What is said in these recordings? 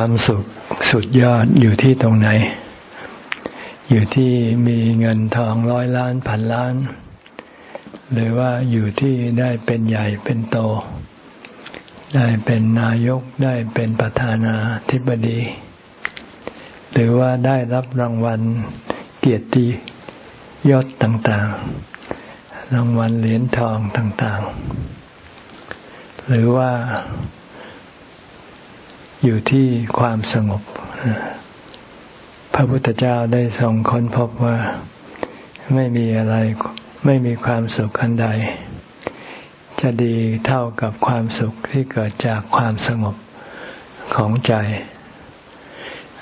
ความสุขสุดยอดอยู่ที่ตรงไหน อยู่ที่มีเงินทองร้อยล้านพันล้าน หรือว่าอยู่ที่ได้เป็นใหญ่เป็นโต ได้เป็นนายกได้เป็นประธานาธิบดี หรือว่าได้รับรางวัลเกียรติยศต่างๆ รางวัลเหรียญทองต่างๆ หรือว่า อยู่ที่ความสงบ พระพุทธเจ้าได้ทรงค้นพบว่าไม่มีอะไรไม่มีความสุขอันใด จะดีเท่ากับความสุขที่เกิดจากความสงบของใจ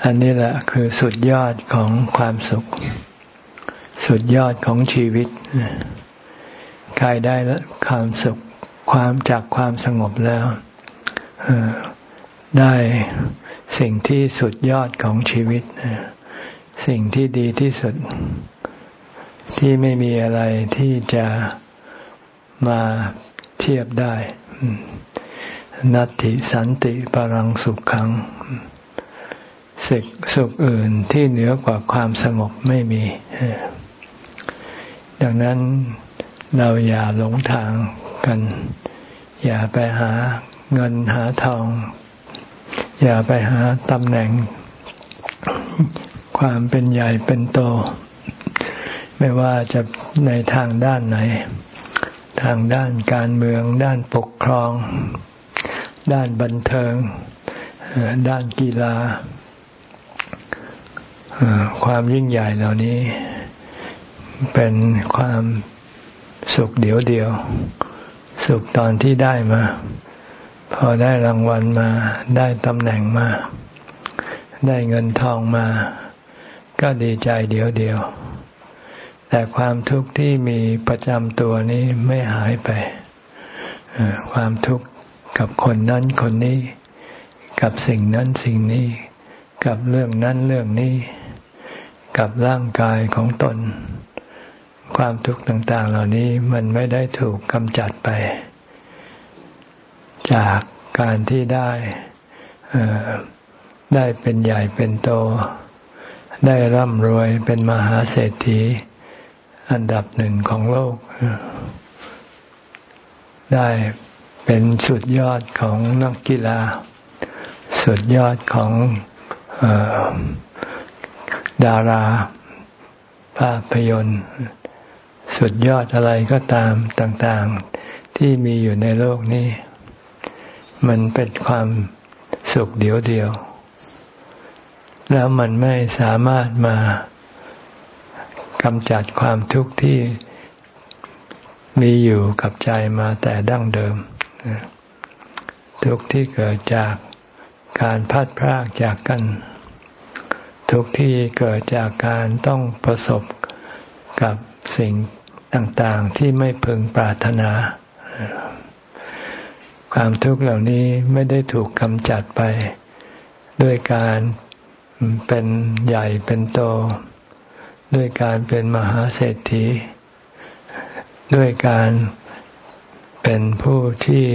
อันนี้แหละคือสุดยอดของความสุข สุดยอดของชีวิตใครได้ความสุขความจากความสงบแล้ว ได้สิ่งที่สุดยอดของชีวิต สิ่งที่ดีที่สุด ที่ไม่มีอะไรที่จะมาเทียบได้ นัตติสันติปรังสุขขังสิ่งสุขอื่นที่เหนือกว่าความสงบไม่มี ดังนั้นเราอย่าหลงทางกัน อย่าไปหาเงินหาทอง อย่าไปหาตำแหน่ง ความเป็นใหญ่เป็นโต ไม่ว่าจะในทางด้านไหน ทางด้านการเมือง ด้านปกครอง ด้านบันเทิง ด้านกีฬา ความยิ่งใหญ่เหล่านี้ เป็นความสุขเดียวเดียว สุขตอนที่ได้มา พอได้รางวัลมาได้ตำแหน่งมา ได้เงินทองมา ก็ดีใจเดียวเดียว แต่ความทุกข์ที่มีประจำตัวนี้ไม่หายไป ความทุกข์กับคนนั้นคนนี้ กับสิ่งนั้นสิ่งนี้ กับเรื่องนั้นเรื่องนี้ กับร่างกายของตน ความทุกข์ต่าง ๆ เหล่านี้มันไม่ได้ถูกกำจัดไปจาก การที่ได้ได้เป็นใหญ่เป็นโต ได้ร่ำรวยเป็นมหาเศรษฐี อันดับหนึ่งของโลก ได้เป็นสุดยอดของนักกีฬา สุดยอดของอดาราภาพยนตร์ สุดยอดอะไรก็ตามต่าง ๆ ที่มีอยู่ในโลกนี้ มันเป็นความสุขเดียวเดียว แล้วมันไม่สามารถมากำจัดความทุกข์ที่มีอยู่กับใจมาแต่ดั้งเดิม ทุกข์ที่เกิดจากการพัดพรากจากกัน ทุกข์ที่เกิดจากการต้องประสบกับสิ่งต่างๆที่ไม่พึงปรารถนา ความทุกข์เหล่านี้ไม่ได้ถูกกำจัดไป ด้วยการเป็นใหญ่เป็นโต ด้วยการเป็นมหาเศรษฐี ด้วยการเป็นผู้ที่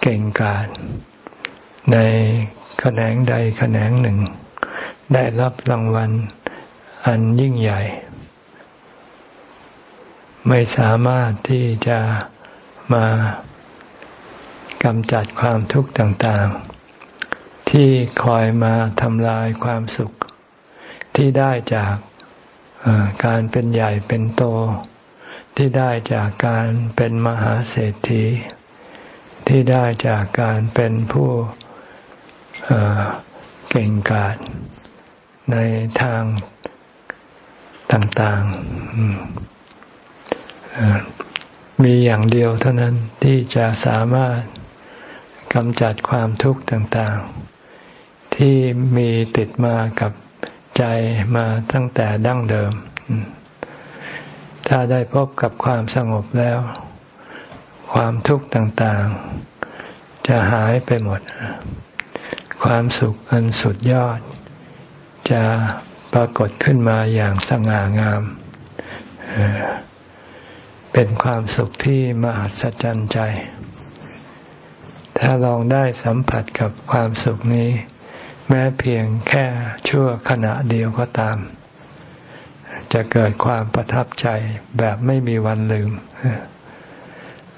เก่งกาจในแขนงใดแขนงหนึ่ง ได้รับรางวัลอันยิ่งใหญ่ ไม่สามารถที่จะมา กำจัดความทุกข์ต่างๆ ที่คอยมาทำลายความสุข ที่ได้จากการเป็นใหญ่เป็นโต ที่ได้จากการเป็นมหาเศรษฐี ที่ได้จากการเป็นผู้เก่งกาจในทางต่างๆ มีอย่างเดียวเท่านั้นที่จะสามารถ กำจัดความทุกข์ต่างๆ ที่มีติดมากับใจมาตั้งแต่ดั้งเดิม ถ้าได้พบกับความสงบแล้ว ความทุกข์ต่างๆ จะหายไปหมด ความสุขอันสุดยอด จะปรากฏขึ้นมาอย่างสง่างาม เป็นความสุขที่มหัศจรรย์ใจ ถ้าลองได้สัมผัสกับความสุขนี้ แม้เพียงแค่ชั่วขณะเดียวก็ตาม จะเกิดความประทับใจแบบไม่มีวันลืม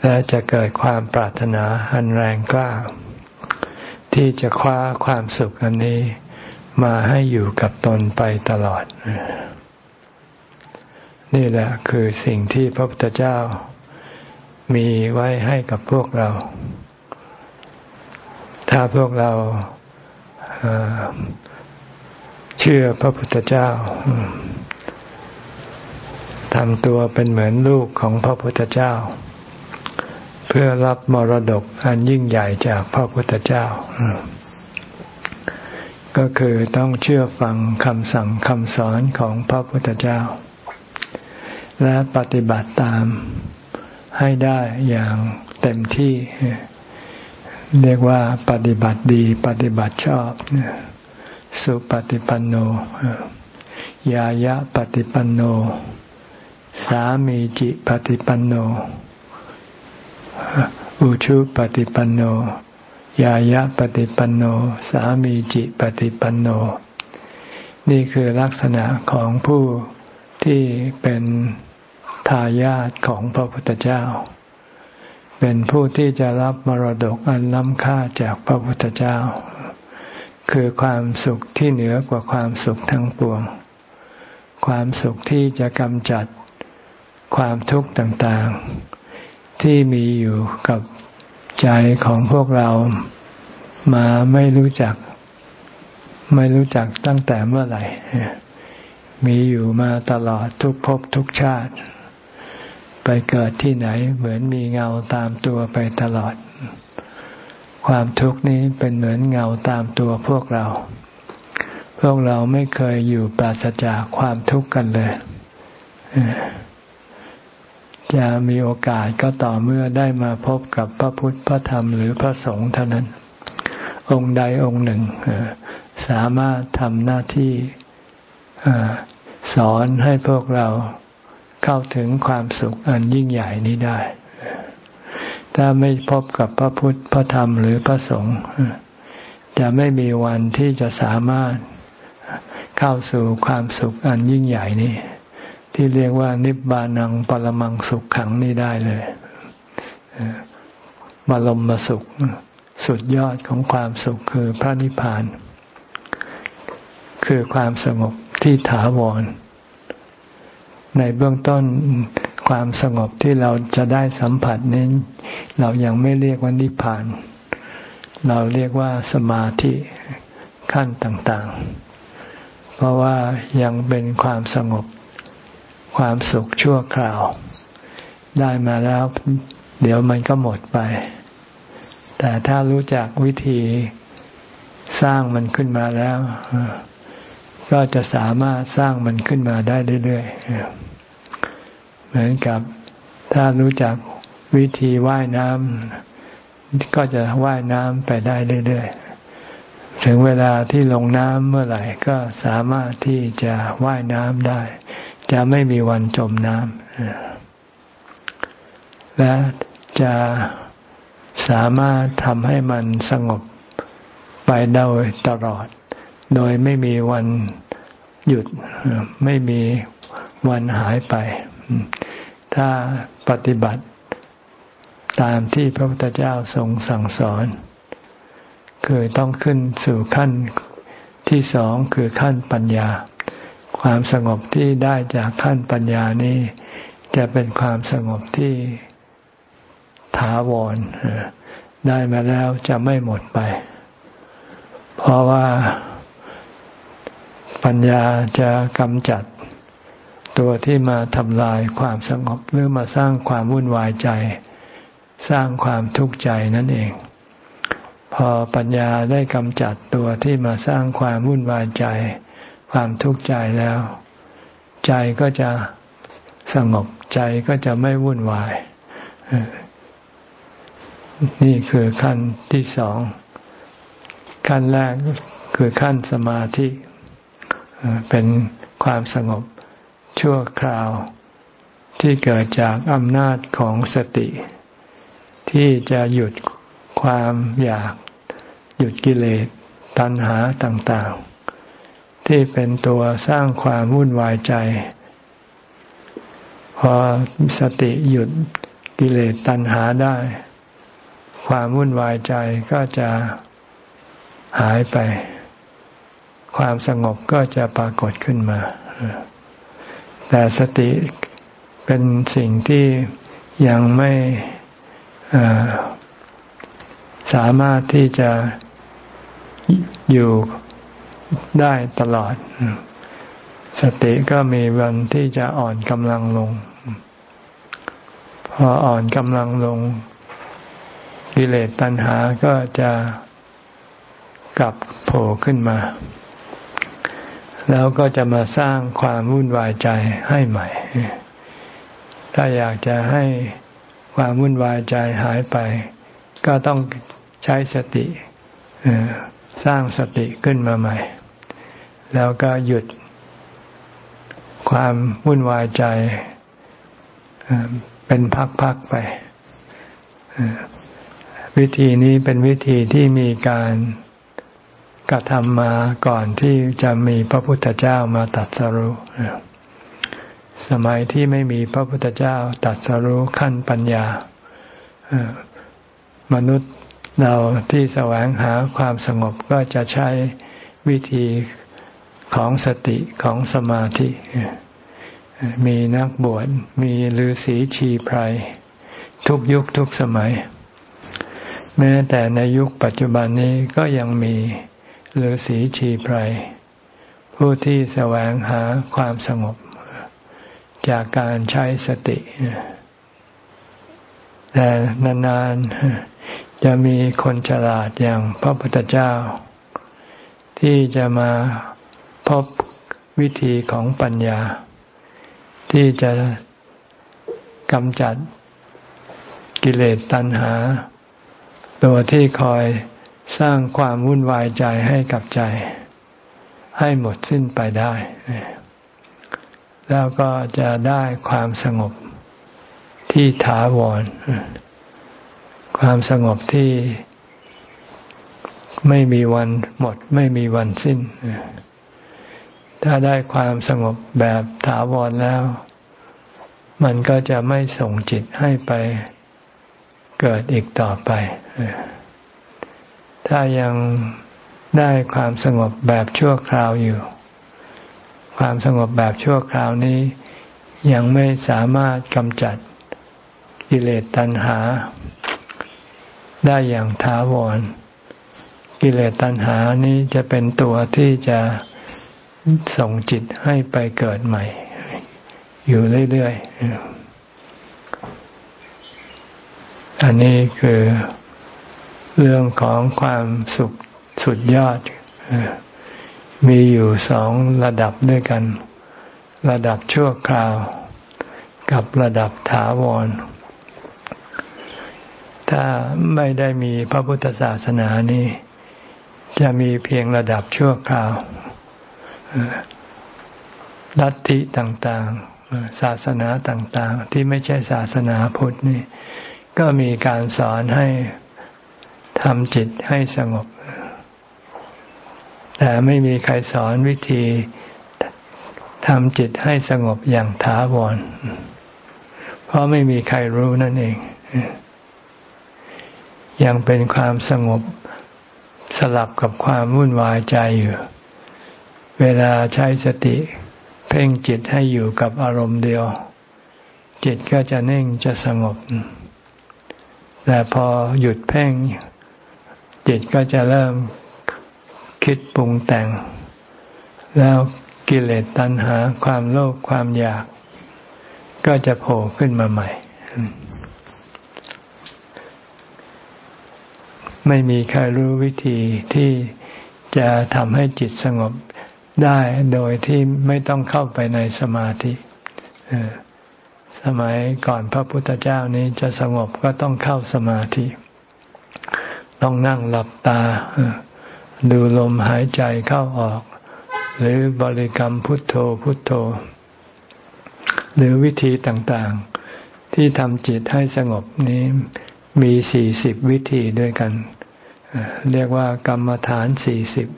และจะเกิดความปรารถนาอันแรงกล้า ที่จะคว้าความสุขอันนี้มาให้อยู่กับตนไปตลอด นี่แหละคือสิ่งที่พระพุทธเจ้ามีไว้ให้กับพวกเรา ถ้าพวกเราเชื่อพระพุทธเจ้าทำตัวเป็นเหมือนลูกของพระพุทธเจ้า เพื่อรับมรดกอันยิ่งใหญ่จากพระพุทธเจ้า ก็คือต้องเชื่อฟังคำสั่งคำสอนของพระพุทธเจ้า และปฏิบัติตามให้ได้อย่างเต็มที่ เรียกว่าปฏิบัติดีปฏิบัติชอบ สุปฏิปันโนยายะปฏิปันโน สามีจิปฏิปันโน อุชุปฏิปันโน ยายะปฏิปันโน สามีจิปฏิปันโน นี่คือลักษณะของผู้ที่เป็นทายาทของพระพุทธเจ้า เป็นผู้ที่จะรับมรดกอันล้ำค่าจากพระพุทธเจ้า คือความสุขที่เหนือกว่าความสุขทั้งปวง ความสุขที่จะกำจัดความทุกข์ต่างๆ ที่มีอยู่กับใจของพวกเรามาไม่รู้จัก ไม่รู้จักตั้งแต่เมื่อไหร่ มีอยู่มาตลอดทุกภพทุกชาติ ไปเกิดที่ไหนเหมือนมีเงาตามตัวไปตลอด ความทุกข์นี้เป็นเหมือนเงาตามตัวพวกเรา พวกเราไม่เคยอยู่ปราศจากความทุกข์กันเลยจะมีโอกาสก็ต่อเมื่อได้มาพบกับพระพุทธพระธรรมหรือพระสงฆ์เท่านั้น องค์ใดองค์หนึ่งสามารถทำหน้าที่สอนให้พวกเรา เข้าถึงความสุขอันยิ่งใหญ่นี้ได้ ถ้าไม่พบกับพระพุทธพระธรรมหรือพระสงฆ์จะไม่มีวันที่จะสามารถเข้าสู่ความสุขอันยิ่งใหญ่นี้ ที่เรียกว่านิบานังปรมังสุขขังนี้ได้เลยบรมมาสุข สุดยอดของความสุขคือพระนิพพาน คือความสงบที่ถาวร ในเบื้องต้นความสงบที่เราจะได้สัมผัสนี้เรายังไม่เรียกว่านิพพาน เราเรียกว่าสมาธิขั้นต่าง ๆ เพราะว่ายังเป็นความสงบความสุขชั่วคราว ได้มาแล้ว เดี๋ยวมันก็หมดไป แต่ถ้ารู้จักวิธีสร้างมันขึ้นมาแล้ว ก็จะสามารถสร้างมันขึ้นมาได้เรื่อยๆ เหมือนกับถ้ารู้จักวิธีว่ายน้ำก็จะว่ายน้ำไปได้เรื่อยๆ ถึงเวลาที่ลงน้ำเมื่อไหร่ก็สามารถที่จะว่ายน้ำได้ จะไม่มีวันจมน้ำและจะสามารถทำให้มันสงบไปโดยตลอด โดยไม่มีวันหยุดไม่มีวันหายไป ถ้าปฏิบัติตามที่พระพุทธเจ้าทรงสั่งสอน คือต้องขึ้นสู่ขั้นที่สองคือขั้นปัญญา ความสงบที่ได้จากขั้นปัญญานี้ จะเป็นความสงบที่ถาวรได้มาแล้วจะไม่หมดไป เพราะว่า ปัญญาจะกำจัดตัวที่มาทำลายความสงบหรือมาสร้างความวุ่นวายใจ สร้างความทุกข์ใจนั่นเอง พอปัญญาได้กำจัดตัวที่มาสร้างความวุ่นวายใจ ความทุกข์ใจแล้ว ใจก็จะสงบใจก็จะไม่วุ่นวาย นี่คือขั้นที่สอง ขั้นแรกคือขั้นสมาธิ เป็นความสงบชั่วคราวที่เกิดจากอำนาจของสติ ที่จะหยุดความอยาก หยุดกิเลสตัณหาต่างๆ ที่เป็นตัวสร้างความวุ่นวายใจ พอสติหยุดกิเลสตัณหาได้ ความวุ่นวายใจก็จะหายไป ความสงบก็จะปรากฏขึ้นมา แต่สติเป็นสิ่งที่ยังไม่สามารถที่จะอยู่ได้ตลอด สติก็มีวันที่จะอ่อนกำลังลง พออ่อนกำลังลง กิเลสตัณหาก็จะกลับโผล่ขึ้นมา แล้วก็จะมาสร้างความวุ่นวายใจให้ใหม่ ถ้าอยากจะให้ความวุ่นวายใจหายไป ก็ต้องใช้สติสร้างสติขึ้นมาใหม่ แล้วก็หยุดความวุ่นวายใจเป็นพักๆไป วิธีนี้เป็นวิธีที่มีการ กระทำมาก่อนที่จะมีพระพุทธเจ้ามาตัดสรุสมัยที่ไม่มีพระพุทธเจ้าตัดสรู้ขั้นปัญญามนุษย์เราที่แสวงหาความสงบก็จะใช้วิธีของสติของสมาธิ มีนักบวชมีฤาษีชีไพรทุกยุคทุกสมัย แม้แต่ในยุคปัจจุบันนี้ก็ยังมี ฤาษีชีไพรผู้ที่แสวงหาความสงบ จากการใช้สติ แต่นานๆจะมีคนฉลาดอย่างพระพุทธเจ้า ที่จะมาพบวิธีของปัญญา ที่จะกำจัดกิเลสตัณหา ตัวที่คอย สร้างความวุ่นวายใจให้กับใจ ให้หมดสิ้นไปได้ แล้วก็จะได้ความสงบที่ถาวร ความสงบที่ไม่มีวันหมด ไม่มีวันสิ้น ถ้าได้ความสงบแบบถาวรแล้ว มันก็จะไม่ส่งจิตให้ไปเกิดอีกต่อไป ถ้ายังได้ความสงบแบบชั่วคราวอยู่ ความสงบแบบชั่วคราวนี้ ยังไม่สามารถกำจัดกิเลสตัณหา ได้อย่างถาวร กิเลสตัณหานี้จะเป็นตัวที่จะส่งจิตให้ไปเกิดใหม่ อยู่เรื่อยๆ อันนี้คือ เรื่องของความสุขสุดยอด มีอยู่สองระดับด้วยกัน ระดับชั่วคราว กับระดับถาวร ถ้าไม่ได้มีพระพุทธศาสนานี้ จะมีเพียงระดับชั่วคราวลัทธิต่างๆ ศาสนาต่างๆ ที่ไม่ใช่ศาสนาพุทธนี่ ก็มีการสอนให้ ทำจิตให้สงบ แต่ไม่มีใครสอนวิธีทำจิตให้สงบอย่างถาวร เพราะไม่มีใครรู้นั่นเอง ยังเป็นความสงบสลับกับความวุ่นวายใจอยู่ เวลาใช้สติ เพ่งจิตให้อยู่กับอารมณ์เดียว จิตก็จะนิ่งจะสงบ แต่พอหยุดเพ่ง จิตก็จะเริ่มคิดปรุงแต่ง แล้วกิเลสตัณหาความโลภความอยาก ก็จะโผล่ขึ้นมาใหม่ ไม่มีใครรู้วิธีที่จะทำให้จิตสงบได้โดยที่ไม่ต้องเข้าไปในสมาธิสมัยก่อนพระพุทธเจ้านี้จะสงบก็ต้องเข้าสมาธิ ต้องนั่งหลับตา ดูลมหายใจเข้าออก หรือบริกรรมพุทโธพุทโธ หรือวิธีต่างๆ ที่ทำจิตให้สงบนี้มีสี่สิบวิธีด้วยกัน เรียกว่ากรรมฐานสี่สิบ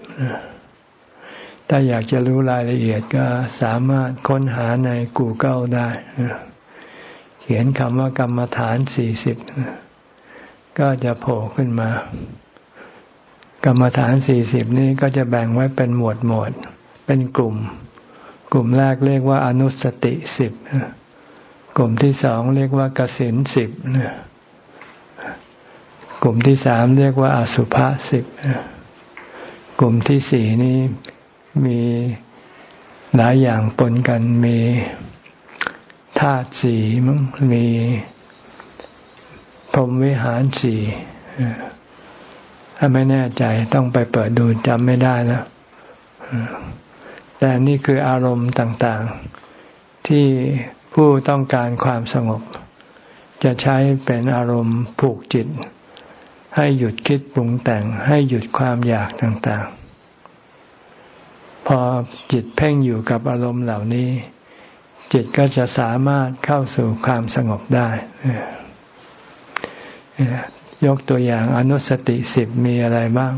ถ้าอยากจะรู้รายละเอียดก็สามารถค้นหาใน Google ได้ เขียนคำว่ากรรมฐานสี่สิบ ก็จะโผล่ขึ้นมา กรรมฐานสี่สิบนี้ก็จะแบ่งไว้เป็นหมวดหมวด เป็นกลุ่ม กลุ่มแรกเรียกว่าอนุสติสิบกลุ่มที่สองเรียกว่ากสินสิบกลุ่มที่สามเรียกว่าอสุภะสิบกลุ่มที่สี่นี้มีหลายอย่างปนกันมีธาตุสี่มั้งมี พรมวิหารสี่ถ้าไม่แน่ใจต้องไปเปิดดูจำไม่ได้แล้วแต่นี่คืออารมณ์ต่างๆ ที่ผู้ต้องการความสงบ จะใช้เป็นอารมณ์ผูกจิต ให้หยุดคิดปรุงแต่งให้หยุดความอยากต่างๆ พอจิตเพ่งอยู่กับอารมณ์เหล่านี้ จิตก็จะสามารถเข้าสู่ความสงบได้ ยกตัวอย่างอนุสติสิบมีอะไรบ้าง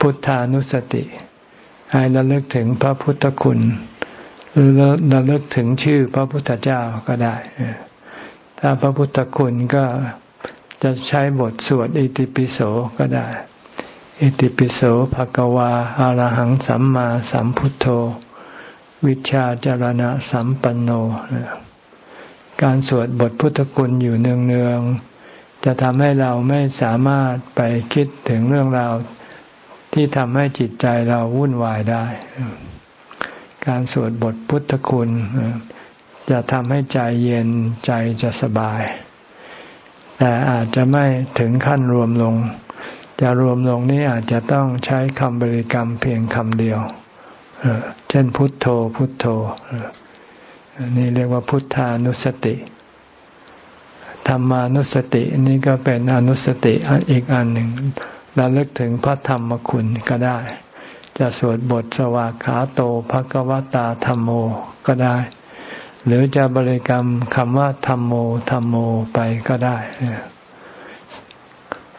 พุทธานุสติ ให้ระลึกถึงพระพุทธคุณ หรือระลึกถึงชื่อพระพุทธเจ้าก็ได้ ถ้าพระพุทธคุณก็จะใช้บทสวดอิติปิโสก็ได้ อิติปิโสภะกวาอารหังสัมมาสัมพุทโธ วิชาจารณะสัมปันโน การสวดบทพุทธคุณอยู่เนืองๆ จะทำให้เราไม่สามารถไปคิดถึงเรื่องราวที่ทำให้จิตใจเราวุ่นวายได้ การสวดบทพุทธคุณ จะทำให้ใจเย็นใจจะสบาย แต่อาจจะไม่ถึงขั้นรวมลง จะรวมลงนี้อาจจะต้องใช้คำบริกรรมเพียงคำเดียว เช่นพุทโธพุทโธนี่เรียกว่าพุทธานุสติ ธรรมานุสตินี่ก็เป็นอนุสติอีกอันหนึ่งเราเลิกถึงพระธรรมคุณก็ได้ จะสวดบทสวากขาโตภกวตาธรรมโมก็ได้ หรือจะบริกรรมคำว่าธรรมโมธรรมโมไปก็ได้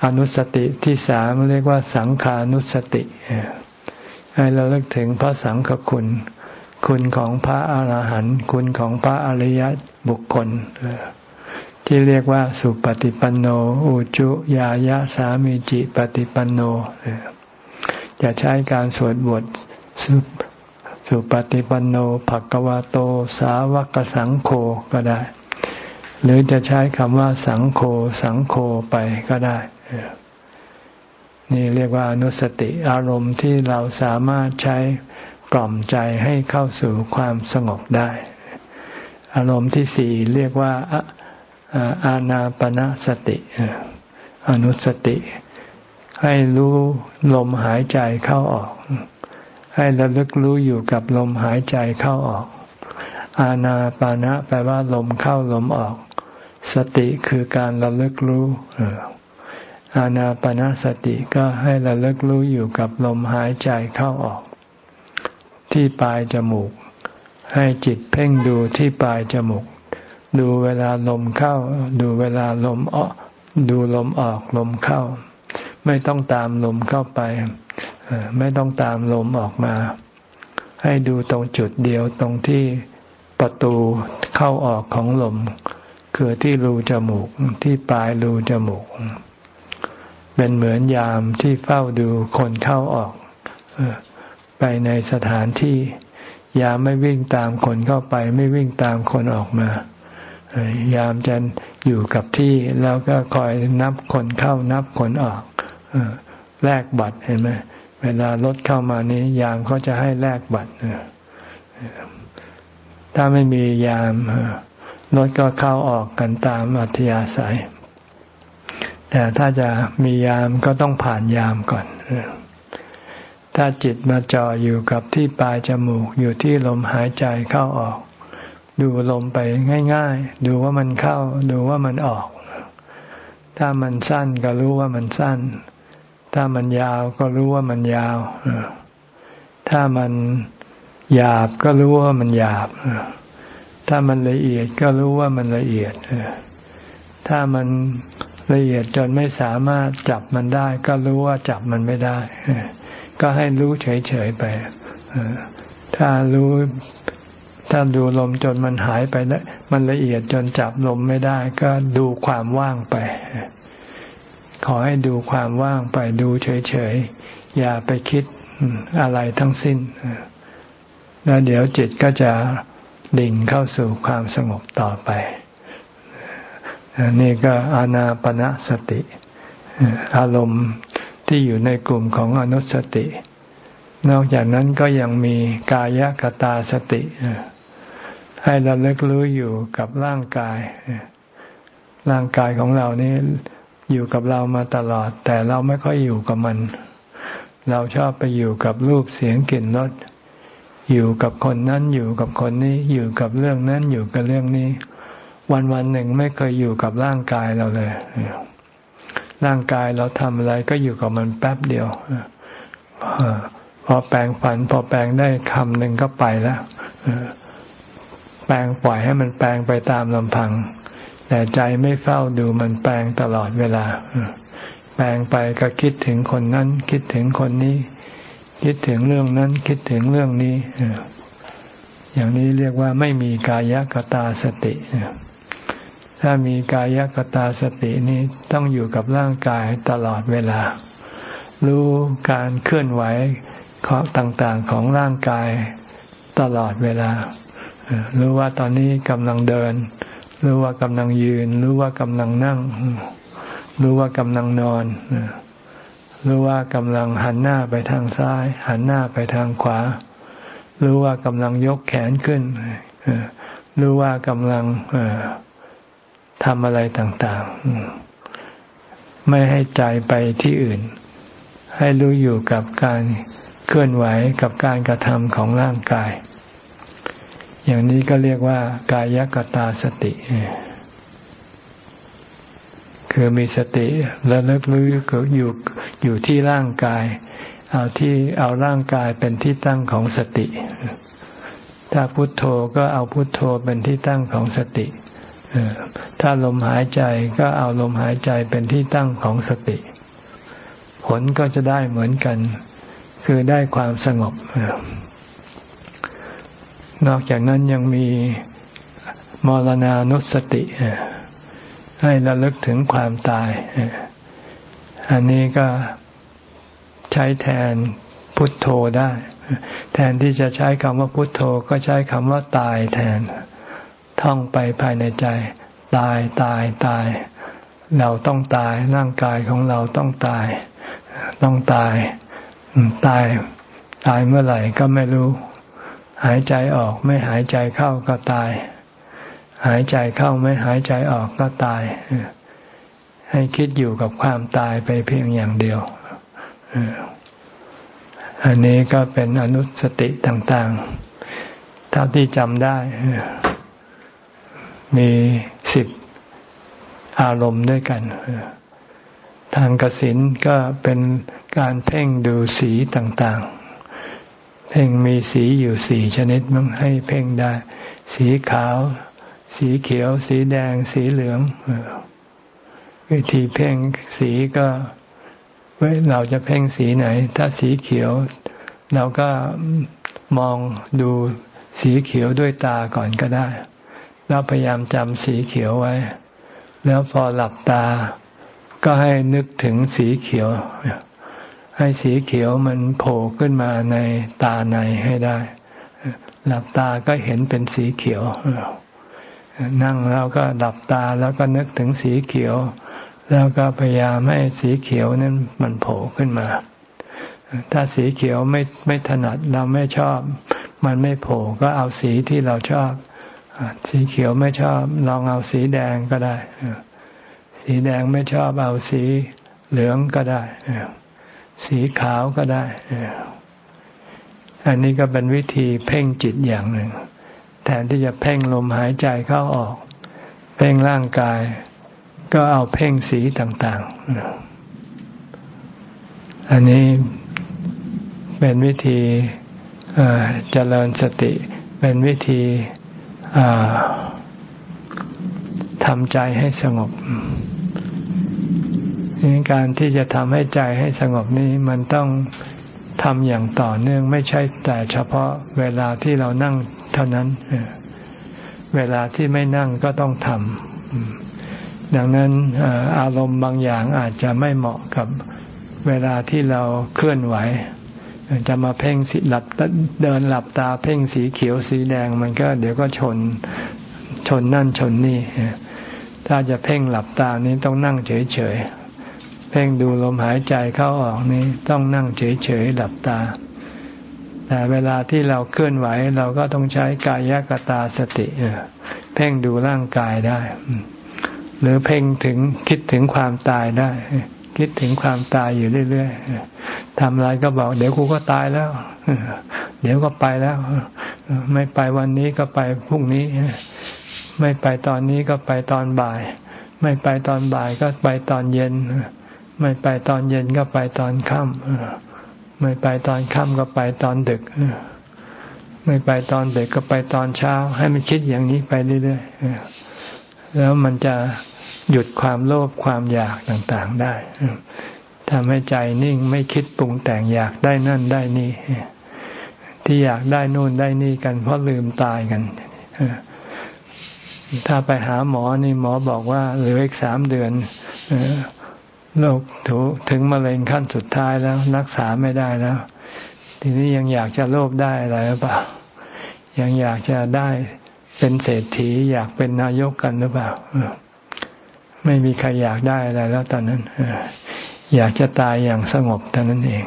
อนุสติที่สามเรียกว่าสังขานุสติ ให้เราเลิกถึงพระสังฆคุณ คุณของพระอาหารหันต์คุณของพระอริยบุคคล ที่เรียกว่าสุปฏิปันโนอุจุยายะสามีจิปฏิปันโนจะใช้การสวดบทสุสุปฏิปันโนภกวาโต สาวกสังโฆก็ได้ หรือจะใช้คำว่าสังโฆสังโฆไปก็ได้นี่เรียกว่าอนุสติอารมณ์ที่เราสามารถใช้กล่อมใจให้เข้าสู่ความสงบได้ อารมณ์ที่สี่เรียกว่า อานาปนาสติอนุสติ ให้รู้ลมหายใจเข้าออก ให้ระลึกรู้อยู่กับลมหายใจเข้าออก อาณาปานะแปลว่าลมเข้าลมออก สติคือการระลึกรู้อาณาปนาสติก็ให้ระลึกรู้อยู่กับลมหายใจเข้าออก ที่ปลายจมูก ให้จิตเพ่งดูที่ปลายจมูก ดูเวลาลมเข้า ดูเวลาลมออก ดูลมออกลมเข้า ไม่ต้องตามลมเข้าไป ไม่ต้องตามลมออกมา ให้ดูตรงจุดเดียวตรงที่ประตูเข้าออกของลม คือที่รูจมูกที่ปลายรูจมูก เป็นเหมือนยามที่เฝ้าดูคนเข้าออกไปในสถานที่ยามไม่วิ่งตามคนเข้าไป ไม่วิ่งตามคนออกมา ยามจะอยู่กับที่แล้วก็คอยนับคนเข้านับคนออกแลกบัตรเห็นไหมเวลารถเข้ามานี้ ยามเขาจะให้แลกบัตรถ้าไม่มียามรถก็เข้าออกกันตามอัธยาศัย แต่ถ้าจะมียามก็ต้องผ่านยามก่อนถ้าจิตมาจ่ออยู่กับที่ปลายจมูกอยู่ที่ลมหายใจเข้าออก ดูลมไปง่าย ๆ ดูว่ามันเข้า ดูว่ามันออก ถ้ามันสั้นก็รู้ว่ามันสั้น ถ้ามันยาวก็รู้ว่ามันยาว ถ้ามันหยาบก็รู้ว่ามันหยาบ ถ้ามันละเอียดก็รู้ว่ามันละเอียด ถ้ามันละเอียดจนไม่สามารถจับมันได้ ก็รู้ว่าจับมันไม่ได้ ก็ให้รู้เฉยๆไป ถ้ารู้ ถ้าดูลมจนมันหายไปแล้วมันละเอียดจนจับลมไม่ได้ ก็ดูความว่างไป ขอให้ดูความว่างไปดูเฉยๆ อย่าไปคิดอะไรทั้งสิ้น แล้วเดี๋ยวจิตก็จะดิ่งเข้าสู่ความสงบต่อไป นี่ก็อานาปณะสติ อารมณ์ที่อยู่ในกลุ่มของอนุสติ นอกจากนั้นก็ยังมีกายกตาสติ ให้เราเลิกรู้อยู่กับร่างกาย ร่างกายของเรานี่อยู่กับเรามาตลอด แต่เราไม่ค่อยอยู่กับมัน เราชอบไปอยู่กับรูปเสียงกลิ่นรสอยู่กับคนนั้นอยู่กับคนนี้ อยู่กับเรื่องนั้นอยู่กับเรื่องนี้ วันวันหนึ่งไม่เคยอยู่กับร่างกายเราเลย ร่างกายเราทำอะไรก็อยู่กับมันแป๊บเดียวพอแปลงฝัน พอแปลงได้คำหนึ่งก็ไปแล้ว แปลงปล่อยให้มันแปลงไปตามลำพัง แต่ใจไม่เฝ้าดูมันแปลงตลอดเวลา แปลงไปก็คิดถึงคนนั้น คิดถึงคนนี้ คิดถึงเรื่องนั้น คิดถึงเรื่องนี้อย่างนี้เรียกว่าไม่มีกายกตาสติถ้ามีกายกตาสตินี้ต้องอยู่กับร่างกายตลอดเวลา รู้การเคลื่อนไหวของต่างๆของร่างกายตลอดเวลา รู้ว่าตอนนี้กำลังเดิน รู้ว่ากำลังยืน รู้ว่ากำลังนั่ง รู้ว่ากำลังนอนรู้ว่ากำลังหันหน้าไปทางซ้าย หันหน้าไปทางขวา รู้ว่ากำลังยกแขนขึ้นรู้ว่ากำลังทำอะไรต่างๆ ไม่ให้ใจไปที่อื่น ให้รู้อยู่กับการเคลื่อนไหวกับการกระทำของร่างกาย อย่างนี้ก็เรียกว่ากายกตาสติ คือมีสติและเลิกรู้อยู่อยู่ที่ร่างกาย เอาที่เอาร่างกายเป็นที่ตั้งของสติ ถ้าพุทโธก็เอาพุทโธเป็นที่ตั้งของสติถ้าลมหายใจก็เอาลมหายใจเป็นที่ตั้งของสติ ผลก็จะได้เหมือนกัน คือได้ความสงบ นอกจากนั้นยังมีมรณานุสติ ให้ระลึกถึงความตาย อันนี้ก็ใช้แทนพุทโธได้ แทนที่จะใช้คำว่าพุทโธก็ใช้คำว่าตายแทน ท่องไปภายในใจ ตายตายตาย เราต้องตายร่างกายของเราต้องตาย ต้องตาย ตาย ตายเมื่อไหร่ก็ไม่รู้ หายใจออกไม่หายใจเข้าก็ตาย หายใจเข้าไม่หายใจออกก็ตาย ให้คิดอยู่กับความตายไปเพียงอย่างเดียว อันนี้ก็เป็นอนุสติต่างๆ เท่าที่จำได้ มีสิบอารมณ์ด้วยกัน ทางกสินก็เป็นการเพ่งดูสีต่างๆ เพ่งมีสีอยู่สี่ชนิดมั้งให้เพ่งได้ สีขาว สีเขียว สีแดง สีเหลืองวิธีเพ่งสีก็เว้เราจะเพ่งสีไหน ถ้าสีเขียว เราก็มองดูสีเขียวด้วยตาก่อนก็ได้ แล้วพยายามจำสีเขียวไว้ แล้วพอหลับตา ก็ให้นึกถึงสีเขียว ให้สีเขียวมันโผล่ขึ้นมาในตาในให้ได้ หลับตาก็เห็นเป็นสีเขียว นั่งแล้วก็หลับตาแล้วก็นึกถึงสีเขียว แล้วก็พยายามให้สีเขียวนั้นมันโผล่ขึ้นมา ถ้าสีเขียวไม่ไม่ถนัดเราไม่ชอบ มันไม่โผล่ก็เอาสีที่เราชอบ สีเขียวไม่ชอบ ลองเอาสีแดงก็ได้ สีแดงไม่ชอบเอาสีเหลืองก็ได้ สีขาวก็ได้ อันนี้ก็เป็นวิธีเพ่งจิตอย่างหนึ่ง แทนที่จะเพ่งลมหายใจเข้าออก เพ่งร่างกาย ก็เอาเพ่งสีต่างๆ อันนี้เป็นวิธีเจริญสติ เป็นวิธีทำใจให้สงบ การที่จะทำให้ใจให้สงบนี้มันต้องทำอย่างต่อเนื่องไม่ใช่แต่เฉพาะเวลาที่เรานั่งเท่านั้น เวลาที่ไม่นั่งก็ต้องทำดังนั้นอารมณ์บางอย่างอาจจะไม่เหมาะกับเวลาที่เราเคลื่อนไหว จะมาเพ่งสีหลับเดินหลับตาเพ่งสีเขียวสีแดง มันก็เดี๋ยวก็ชนชนนั่นชนนี่ถ้าจะเพ่งหลับตานี้ต้องนั่งเฉย เพ่งดูลมหายใจเข้าออกนี้ต้องนั่งเฉยๆหลับตา แต่เวลาที่เราเคลื่อนไหวเราก็ต้องใช้กายกตาสติเพ่งดูร่างกายได้ หรือเพ่งถึงคิดถึงความตายได้ คิดถึงความตายอยู่เรื่อยๆทำอะไรก็บอก เดี๋ยวกูก็ตายแล้วเดี๋ยวก็ไปแล้ว ไม่ไปวันนี้ก็ไปพรุ่งนี้ ไม่ไปตอนนี้ก็ไปตอนบ่าย ไม่ไปตอนบ่ายก็ไปตอนเย็น ไม่ไปตอนเย็นก็ไปตอนค่ำไม่ไปตอนค่ำก็ไปตอนดึกไม่ไปตอนดึกก็ไปตอนเช้า ให้มันคิดอย่างนี้ไปเรื่อยๆแล้วมันจะหยุดความโลภความอยากต่างๆได้ทำให้ใจนิ่งไม่คิดปรุงแต่งอยากได้นั่นได้นี่ ที่อยากได้นู่นได้นี่กัน เพราะลืมตายกันถ้าไปหาหมอนี่หมอบอกว่าเหลืออีกสามเดือน โรคถูถึงมะเร็งขั้นสุดท้ายแล้ว รักษาไม่ได้แล้ว ทีนี้ยังอยากจะโลภได้อะไรหรือเปล่า ยังอยากจะได้เป็นเศรษฐี อยากเป็นนายกกันหรือเปล่าไม่มีใครอยากได้อะไรแล้วตอนนั้นอยากจะตายอย่างสงบเท่านั้นเอง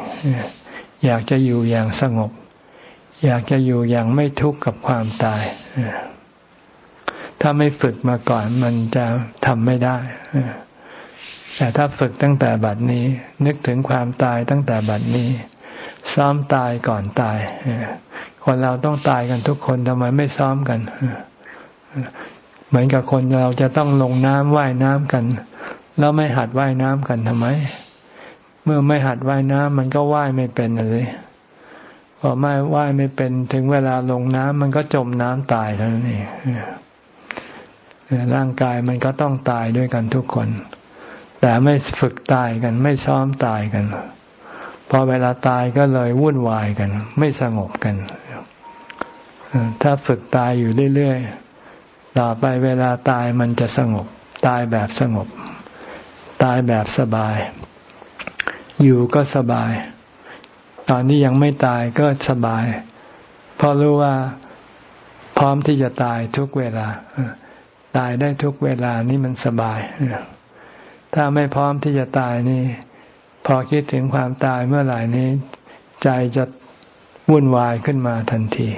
อยากจะอยู่อย่างสงบ อยากจะอยู่อย่างไม่ทุกข์กับความตายถ้าไม่ฝึกมาก่อนมันจะทำไม่ได้ แต่ถ้าฝึกตั้งแต่บัดนี้ นึกถึงความตายตั้งแต่บัดนี้ ซ้อมตายก่อนตาย คนเราต้องตายกันทุกคนทำไมไม่ซ้อมกันเหมือนกับคนเราจะต้องลงน้ำว่ายน้ำกัน แล้วไม่หัดว่ายน้ำกันทำไม เมื่อไม่หัดว่ายน้ำมันก็ว่ายไม่เป็นเลยพอไม่ว่ายไม่เป็นถึงเวลาลงน้ำมันก็จมน้ำตายเท่านั้นเองร่างกายมันก็ต้องตายด้วยกันทุกคน แต่ไม่ฝึกตายกันไม่ซ้อมตายกัน พอเวลาตายก็เลยวุ่นวายกัน ไม่สงบกัน ถ้าฝึกตายอยู่เรื่อยๆ ต่อไปเวลาตายมันจะสงบ ตายแบบสงบ ตายแบบสบาย อยู่ก็สบาย ตอนนี้ยังไม่ตายก็สบาย เพราะรู้ว่าพร้อมที่จะตายทุกเวลา ตายได้ทุกเวลานี่มันสบาย ถ้าไม่พร้อมที่จะตายนี่ พอคิดถึงความตายเมื่อไหร่นี้ ใจจะวุ่นวายขึ้นมาทันที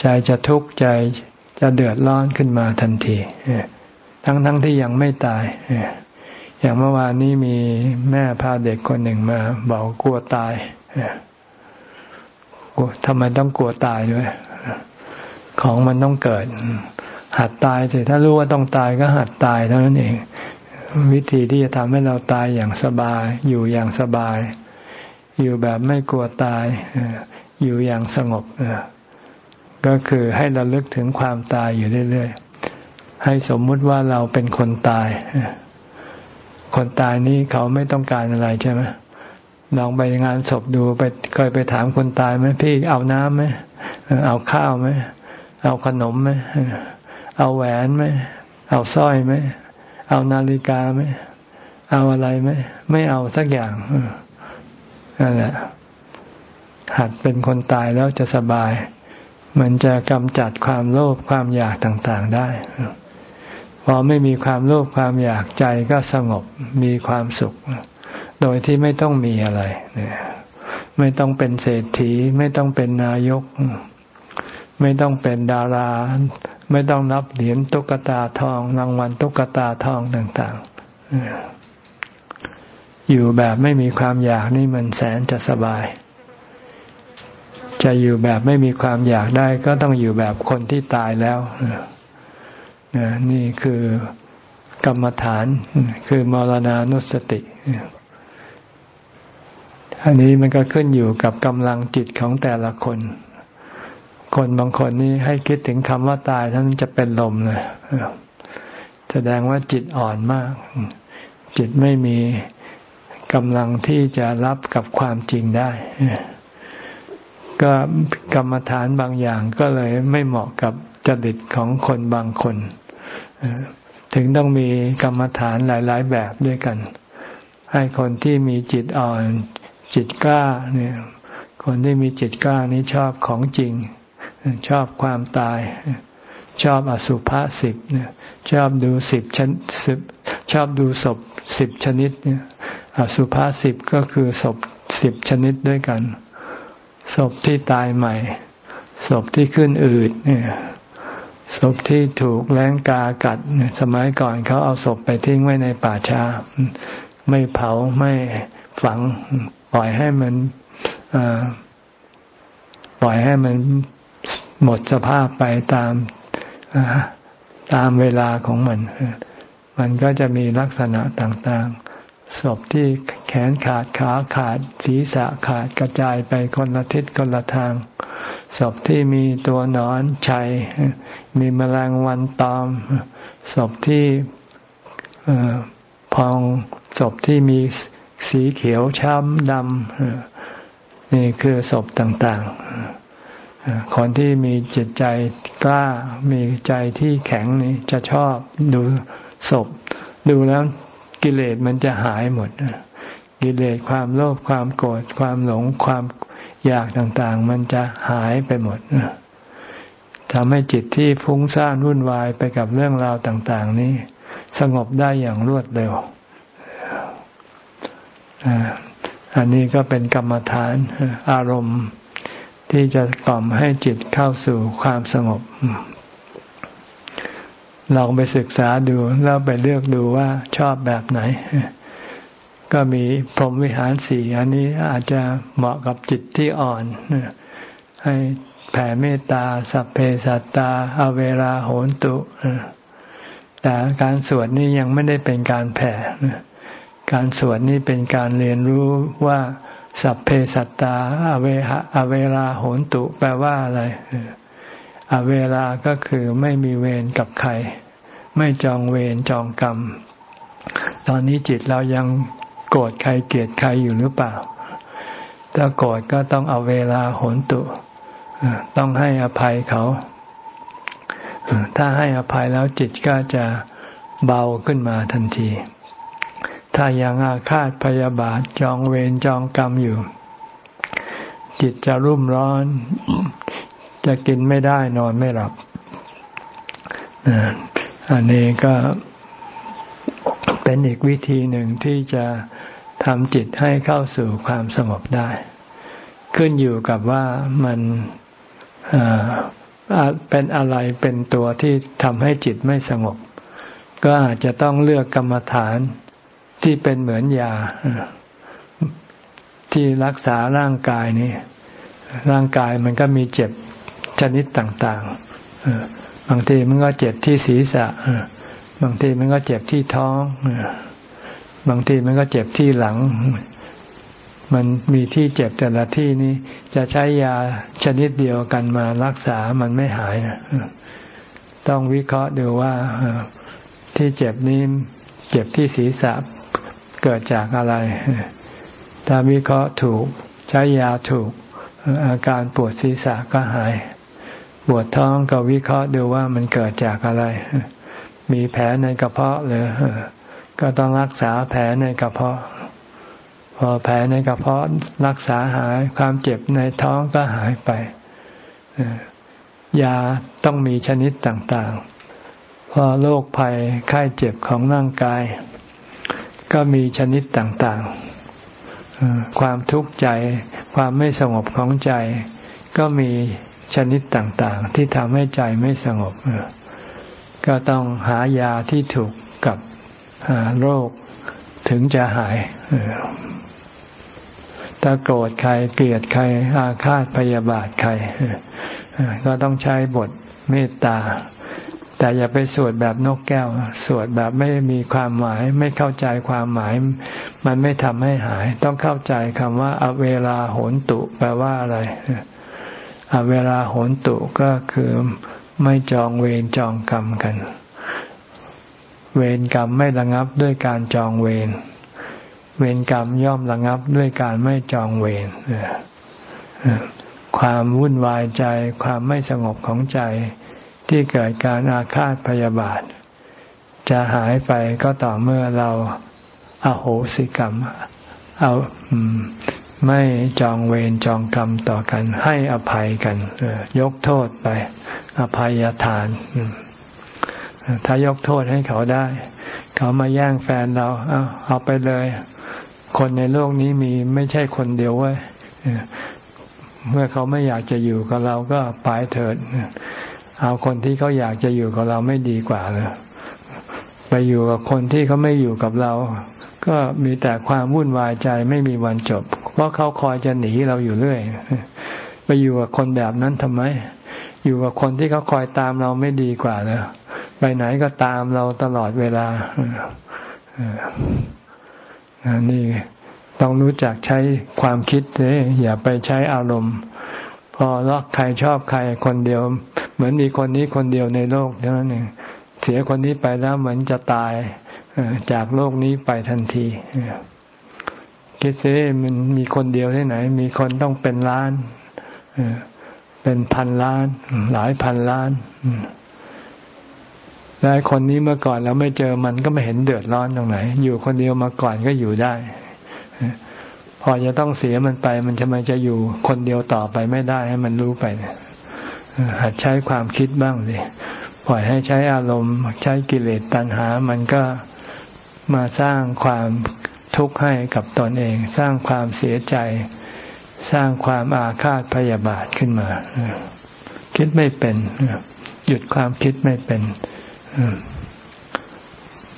ใจจะทุกข์ใจจะเดือดร้อนขึ้นมาทันทีทั้งทั้งที่ยังไม่ตายอย่างเมื่อวานนี้มีแม่พาเด็กคนหนึ่งมาบอกกลัวตายทำไมต้องกลัวตายด้วย ของมันต้องเกิด หัดตายสิถ้ารู้ว่าต้องตายก็หัดตายเท่านั้นเอง วิธีที่จะทำให้เราตายอย่างสบาย อยู่อย่างสบาย อยู่แบบไม่กลัวตาย อยู่อย่างสงบก็คือให้เราลึกถึงความตายอยู่เรื่อยๆ ให้สมมุติว่าเราเป็นคนตาย คนตายนี้เขาไม่ต้องการอะไรใช่ไหมลองไปงานศพดูไปเคยไปถามคนตายไหมพี่เอาน้ำไหมเอาข้าวไหมเอาขนมไหมเอาแหวนไหมเอาสร้อยไหม เอานาฬิกาไหมเอาอะไรไหมไม่เอาสักอย่างนั่นแหละหัดเป็นคนตายแล้วจะสบาย มันจะกำจัดความโลภความอยากต่างๆได้พอไม่มีความโลภความอยากใจก็สงบมีความสุข โดยที่ไม่ต้องมีอะไรไม่ต้องเป็นเศรษฐี ไม่ต้องเป็นนายก ไม่ต้องเป็นดารา ไม่ต้องนับเหรียญตุ๊กตาทอง รางวัลตุ๊กตาทองต่างๆ อยู่แบบไม่มีความอยากนี่มันแสนจะสบาย จะอยู่แบบไม่มีความอยากได้ ก็ต้องอยู่แบบคนที่ตายแล้วนี่คือกรรมฐาน คือมรณานุสติอันนี้มันก็ขึ้นอยู่กับกำลังจิตของแต่ละคน คนบางคนนี่ให้คิดถึงคำว่าตายท่านจะเป็นลมเลยแสดงว่าจิตอ่อนมากจิจิตไม่มีกำลังที่จะรับกับความจริงได้ ก็กรรมฐานบางอย่างก็เลยไม่เหมาะกับจริตของคนบางคน ถึงต้องมีกรรมฐานหลาย ๆ แบบด้วยกัน ให้คนที่มีจิตอ่อน จิตกล้าเนี่ย คนที่มีจิตกล้านี้ชอบของจริง ชอบความตาย ชอบอสุภะสิบชอบดูสิบชนสิบชอบดูศพสิบชนิดเนี่ยอสุภะสิบก็คือศพสิบชนิดด้วยกัน ศพที่ตายใหม่ ศพที่ขึ้นอืดเนี่ยศพที่ถูกแรงกากัด สมัยก่อนเขาเอาศพไปทิ้งไว้ในป่าช้าไม่เผาไม่ฝัง ปล่อยให้มันปล่อยให้มัน หมดสภาพไปตามตามเวลาของมัน มันก็จะมีลักษณะต่างๆ ศพที่แขนขาดขาขาดศีรษะขาดกระจายไปคนละทิศคนละทาง ศพที่มีตัวนอนชัย มีแมลงวันตอม ศพที่พอง ศพที่มีสีเขียวช้ำดำนี่คือศพต่างๆ คนที่มีจิตใจกล้ามีใจที่แข็งนี่จะชอบดูศพ ดูแล้วกิเลสมันจะหายหมด กิเลสความโลภความโกรธความหลงความอยากต่างๆ มันจะหายไปหมดทำให้จิตที่ฟุ้งซ่านวุ่นวายไปกับเรื่องราวต่าง ๆ นี้ สงบได้อย่างรวดเร็ว อันนี้ก็เป็นกรรมฐานอารมณ์ ที่จะกล่อมให้จิตเข้าสู่ความสงบ ลองไปศึกษาดูแล้วไปเลือกดูว่าชอบแบบไหน ก็มีพรหมวิหารสี่อันนี้อาจจะเหมาะกับจิตที่อ่อนให้แผ่เมตตา สัพเพสัตตา อเวราโหนตุแต่การสวดนี้ยังไม่ได้เป็นการแผ่การสวดนี้เป็นการเรียนรู้ว่า สัพเพสัตตาอเวหะอเวราโหนตุแปลว่าอะไรอเวลาก็คือไม่มีเวรกับใคร ไม่จองเวรจองกรรม ตอนนี้จิตเรายังโกรธใครเกลียดใครอยู่หรือเปล่า ถ้าโกรธก็ต้องเอาเวลาโหนตุ ต้องให้อภัยเขา ถ้าให้อภัยแล้วจิตก็จะเบาขึ้นมาทันที ถ้ายังอาฆาตพยาบาทจองเวรจองกรรมอยู่ จิตจะรุ่มร้อน จะกินไม่ได้นอนไม่หลับอันนี้ก็เป็นอีกวิธีหนึ่งที่จะทำจิตให้เข้าสู่ความสงบได้ ขึ้นอยู่กับว่ามันเป็นอะไรเป็นตัวที่ทำให้จิตไม่สงบ ก็อาจจะต้องเลือกกรรมฐาน ที่เป็นเหมือนยา ที่รักษาร่างกายนี้ร่างกายมันก็มีเจ็บชนิดต่างๆบางทีมันก็เจ็บที่ศีรษะบางทีมันก็เจ็บที่ท้องบางทีมันก็เจ็บที่หลัง มันมีที่เจ็บแต่ละที่นี้จะใช้ยาชนิดเดียวกันมารักษามันไม่หายนะต้องวิเคราะห์ดูว่าที่เจ็บนี้เจ็บที่ศีรษะ เกิดจากอะไร ถ้าวิเคราะห์ถูกใช้ยาถูก อาการปวดศีรษะก็หาย ปวดท้องก็วิเคราะห์ดูว่ามันเกิดจากอะไร มีแผลในกระเพาะหรือก็ต้องรักษาแผลในกระเพาะ พอแผลในกระเพาะรักษาหายความเจ็บในท้องก็หายไปยาต้องมีชนิดต่างๆพอโรคภัยไข้เจ็บของร่างกาย ก็มีชนิดต่างๆ ความทุกข์ใจ ความไม่สงบของใจ ก็มีชนิดต่างๆ ที่ทำให้ใจไม่สงบ ก็ต้องหายาที่ถูกกับโรคถึงจะหาย ถ้าโกรธใครเกลียดใคร อาฆาตพยาบาทใคร ก็ต้องใช้บทเมตตา แต่อย่าไปสวดแบบนกแก้ว สวดแบบไม่มีความหมาย ไม่เข้าใจความหมาย มันไม่ทำให้หาย ต้องเข้าใจคำว่าอเวลาโหนตุ แปลว่าอะไรอเวลาโหนตุก็คือไม่จองเวรจองกรรมกัน เวรกรรมไม่ระงับด้วยการจองเวรเวรกรรมย่อมระงับด้วยการไม่จองเวรความวุ่นวายใจ ความไม่สงบของใจ ที่เกิดการอาฆาตพยาบาท จะหายไปก็ต่อเมื่อเราอาโหสิกรรม เอาไม่จองเวรจองกรรมต่อกัน ให้อภัยกันยกโทษไป อภัยทาน ถ้ายกโทษให้เขาได้ เขามาแย่งแฟนเรา เอาเอาไปเลย คนในโลกนี้มีไม่ใช่คนเดียวเว้ยเมื่อเขาไม่อยากจะอยู่กับเราก็ปายเถิด เอาคนที่เขาอยากจะอยู่กับเราไม่ดีกว่าเลยไปอยู่กับคนที่เขาไม่อยู่กับเรา ก็มีแต่ความวุ่นวายใจไม่มีวันจบ เพราะเขาคอยจะหนีเราอยู่เรื่อยไปอยู่กับคนแบบนั้นทำไม อยู่กับคนที่เขาคอยตามเราไม่ดีกว่าเลยไปไหนก็ตามเราตลอดเวลานี่ต้องรู้จักใช้ความคิดเลยอย่าไปใช้อารมณ์ พอรักใครชอบใครคนเดียว เหมือนมีคนนี้คนเดียวในโลกเท่านั้นเองเสียคนนี้ไปแล้วเหมือนจะตายจากโลกนี้ไปทันทีคิดซิมันมีคนเดียวที่ไหน มีคนต้องเป็นล้านเป็นพันล้าน หลายพันล้านแล้วคนนี้เมื่อก่อนเราไม่เจอมันก็ไม่เห็นเดือดร้อนตรงไหน อยู่คนเดียวมาก่อนก็อยู่ได้ พอจะต้องเสียมันไป มันจะมันจะอยู่คนเดียวต่อไปไม่ได้ให้มันรู้ไปหัดใช้ความคิดบ้างสิปล่อยให้ใช้อารมณ์ ใช้กิเลสตัณหา มันก็มาสร้างความทุกข์ให้กับตนเอง สร้างความเสียใจ สร้างความอาฆาตพยาบาทขึ้นมาคิดไม่เป็นหยุดความคิดไม่เป็น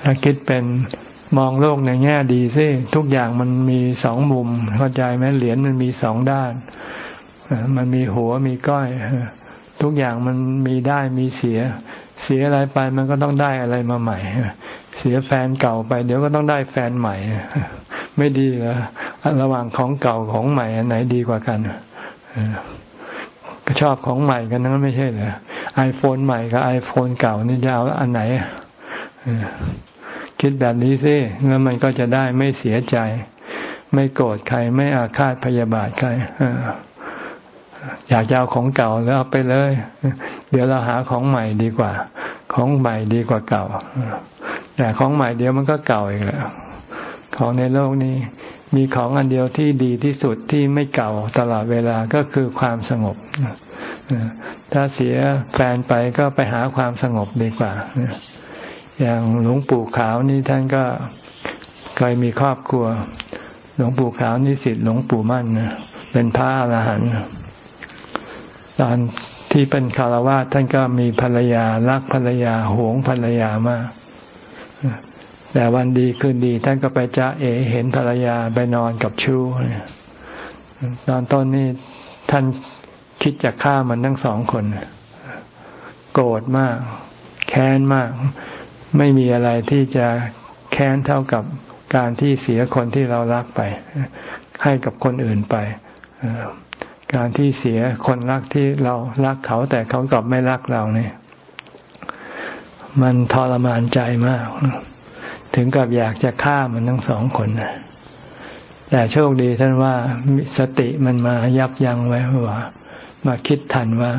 ถ้าคิดเป็น มองโลกในแง่ดีซิทุกอย่างมันมีสองมุม เข้าใจไหมเหรียญมันมีสองด้าน มันมีหัวมีก้อย ทุกอย่างมันมีได้มีเสีย เสียอะไรไปมันก็ต้องได้อะไรมาใหม่ เสียแฟนเก่าไป เดี๋ยวก็ต้องได้แฟนใหม่ ไม่ดีเหรอระหว่างของเก่าของใหม่อันไหนดีกว่ากันก็ชอบของใหม่กันนั้นไม่ใช่เหรอไอโฟนใหม่กับไอโฟนเก่านี่จะเอาอันไหน คิดแบบนี้สิแล้วมันก็จะได้ไม่เสียใจ ไม่โกรธใครไม่อาฆาตพยาบาทใครอยากจะเอาของเก่าแล้วเอาไปเลย เดี๋ยวเราหาของใหม่ดีกว่า ของใหม่ดีกว่าเก่า แต่ของใหม่เดี๋ยวมันก็เก่าอีกแล้วของในโลกนี้ มีของอันเดียวที่ดีที่สุดที่ไม่เก่าตลอดเวลาก็คือความสงบถ้าเสียแฟนไปก็ไปหาความสงบดีกว่า อย่างหลวงปู่ขาวนี่ท่านก็เคยมีครอบครัว หลวงปู่ขาวนี่สิทธิ์หลวงปู่มั่นเป็นพระอรหันต์ตอนที่เป็นคารวะท่านก็มีภรรยารักภรรยาหวงภรรยามากแต่วันดีคืนดี ท่านก็ไปจ้าเอเห็นภรรยาไปนอนกับชู้ตอนต้นนี้ท่านคิดจะฆ่ามันทั้งสองคน โกรธมาก แค้นมาก ไม่มีอะไรที่จะแค้นเท่ากับการที่เสียคนที่เรารักไป ให้กับคนอื่นไป การที่เสียคนรักที่เรารักเขาแต่เขากลับไม่รักเราเนี่ย มันทรมานใจมาก ถึงกับอยากจะฆ่ามันทั้งสองคนแต่โชคดีท่านว่าสติมันมายับยั้งไว้ว่า มาคิดทันว่า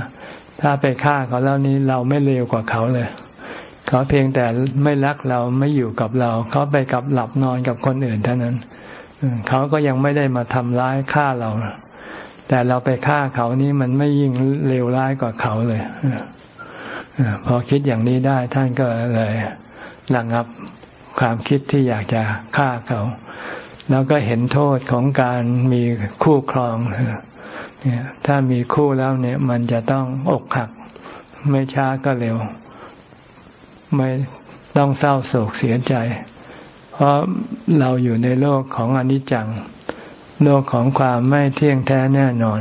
ถ้าไปฆ่าเขาแล้วนี้เราไม่เลวกว่าเขาเลย เขาเพียงแต่ไม่รักเราไม่อยู่กับเรา เขาไปกับหลับนอนกับคนอื่นเท่านั้นเขาก็ยังไม่ได้มาทำร้ายฆ่าเรา แต่เราไปฆ่าเขานี้มันไม่ยิ่งเลวร้ายกว่าเขาเลยพอคิดอย่างนี้ได้ท่านก็เลยระงับความคิดที่อยากจะฆ่าเขา แล้วก็เห็นโทษของการมีคู่ครองถ้ามีคู่แล้วเนี่ย มันจะต้องอกหัก ไม่ช้าก็เร็ว ไม่ต้องเศร้าโศกเสียใจ เพราะเราอยู่ในโลกของอนิจจัง โลกของความไม่เที่ยงแท้แน่นอน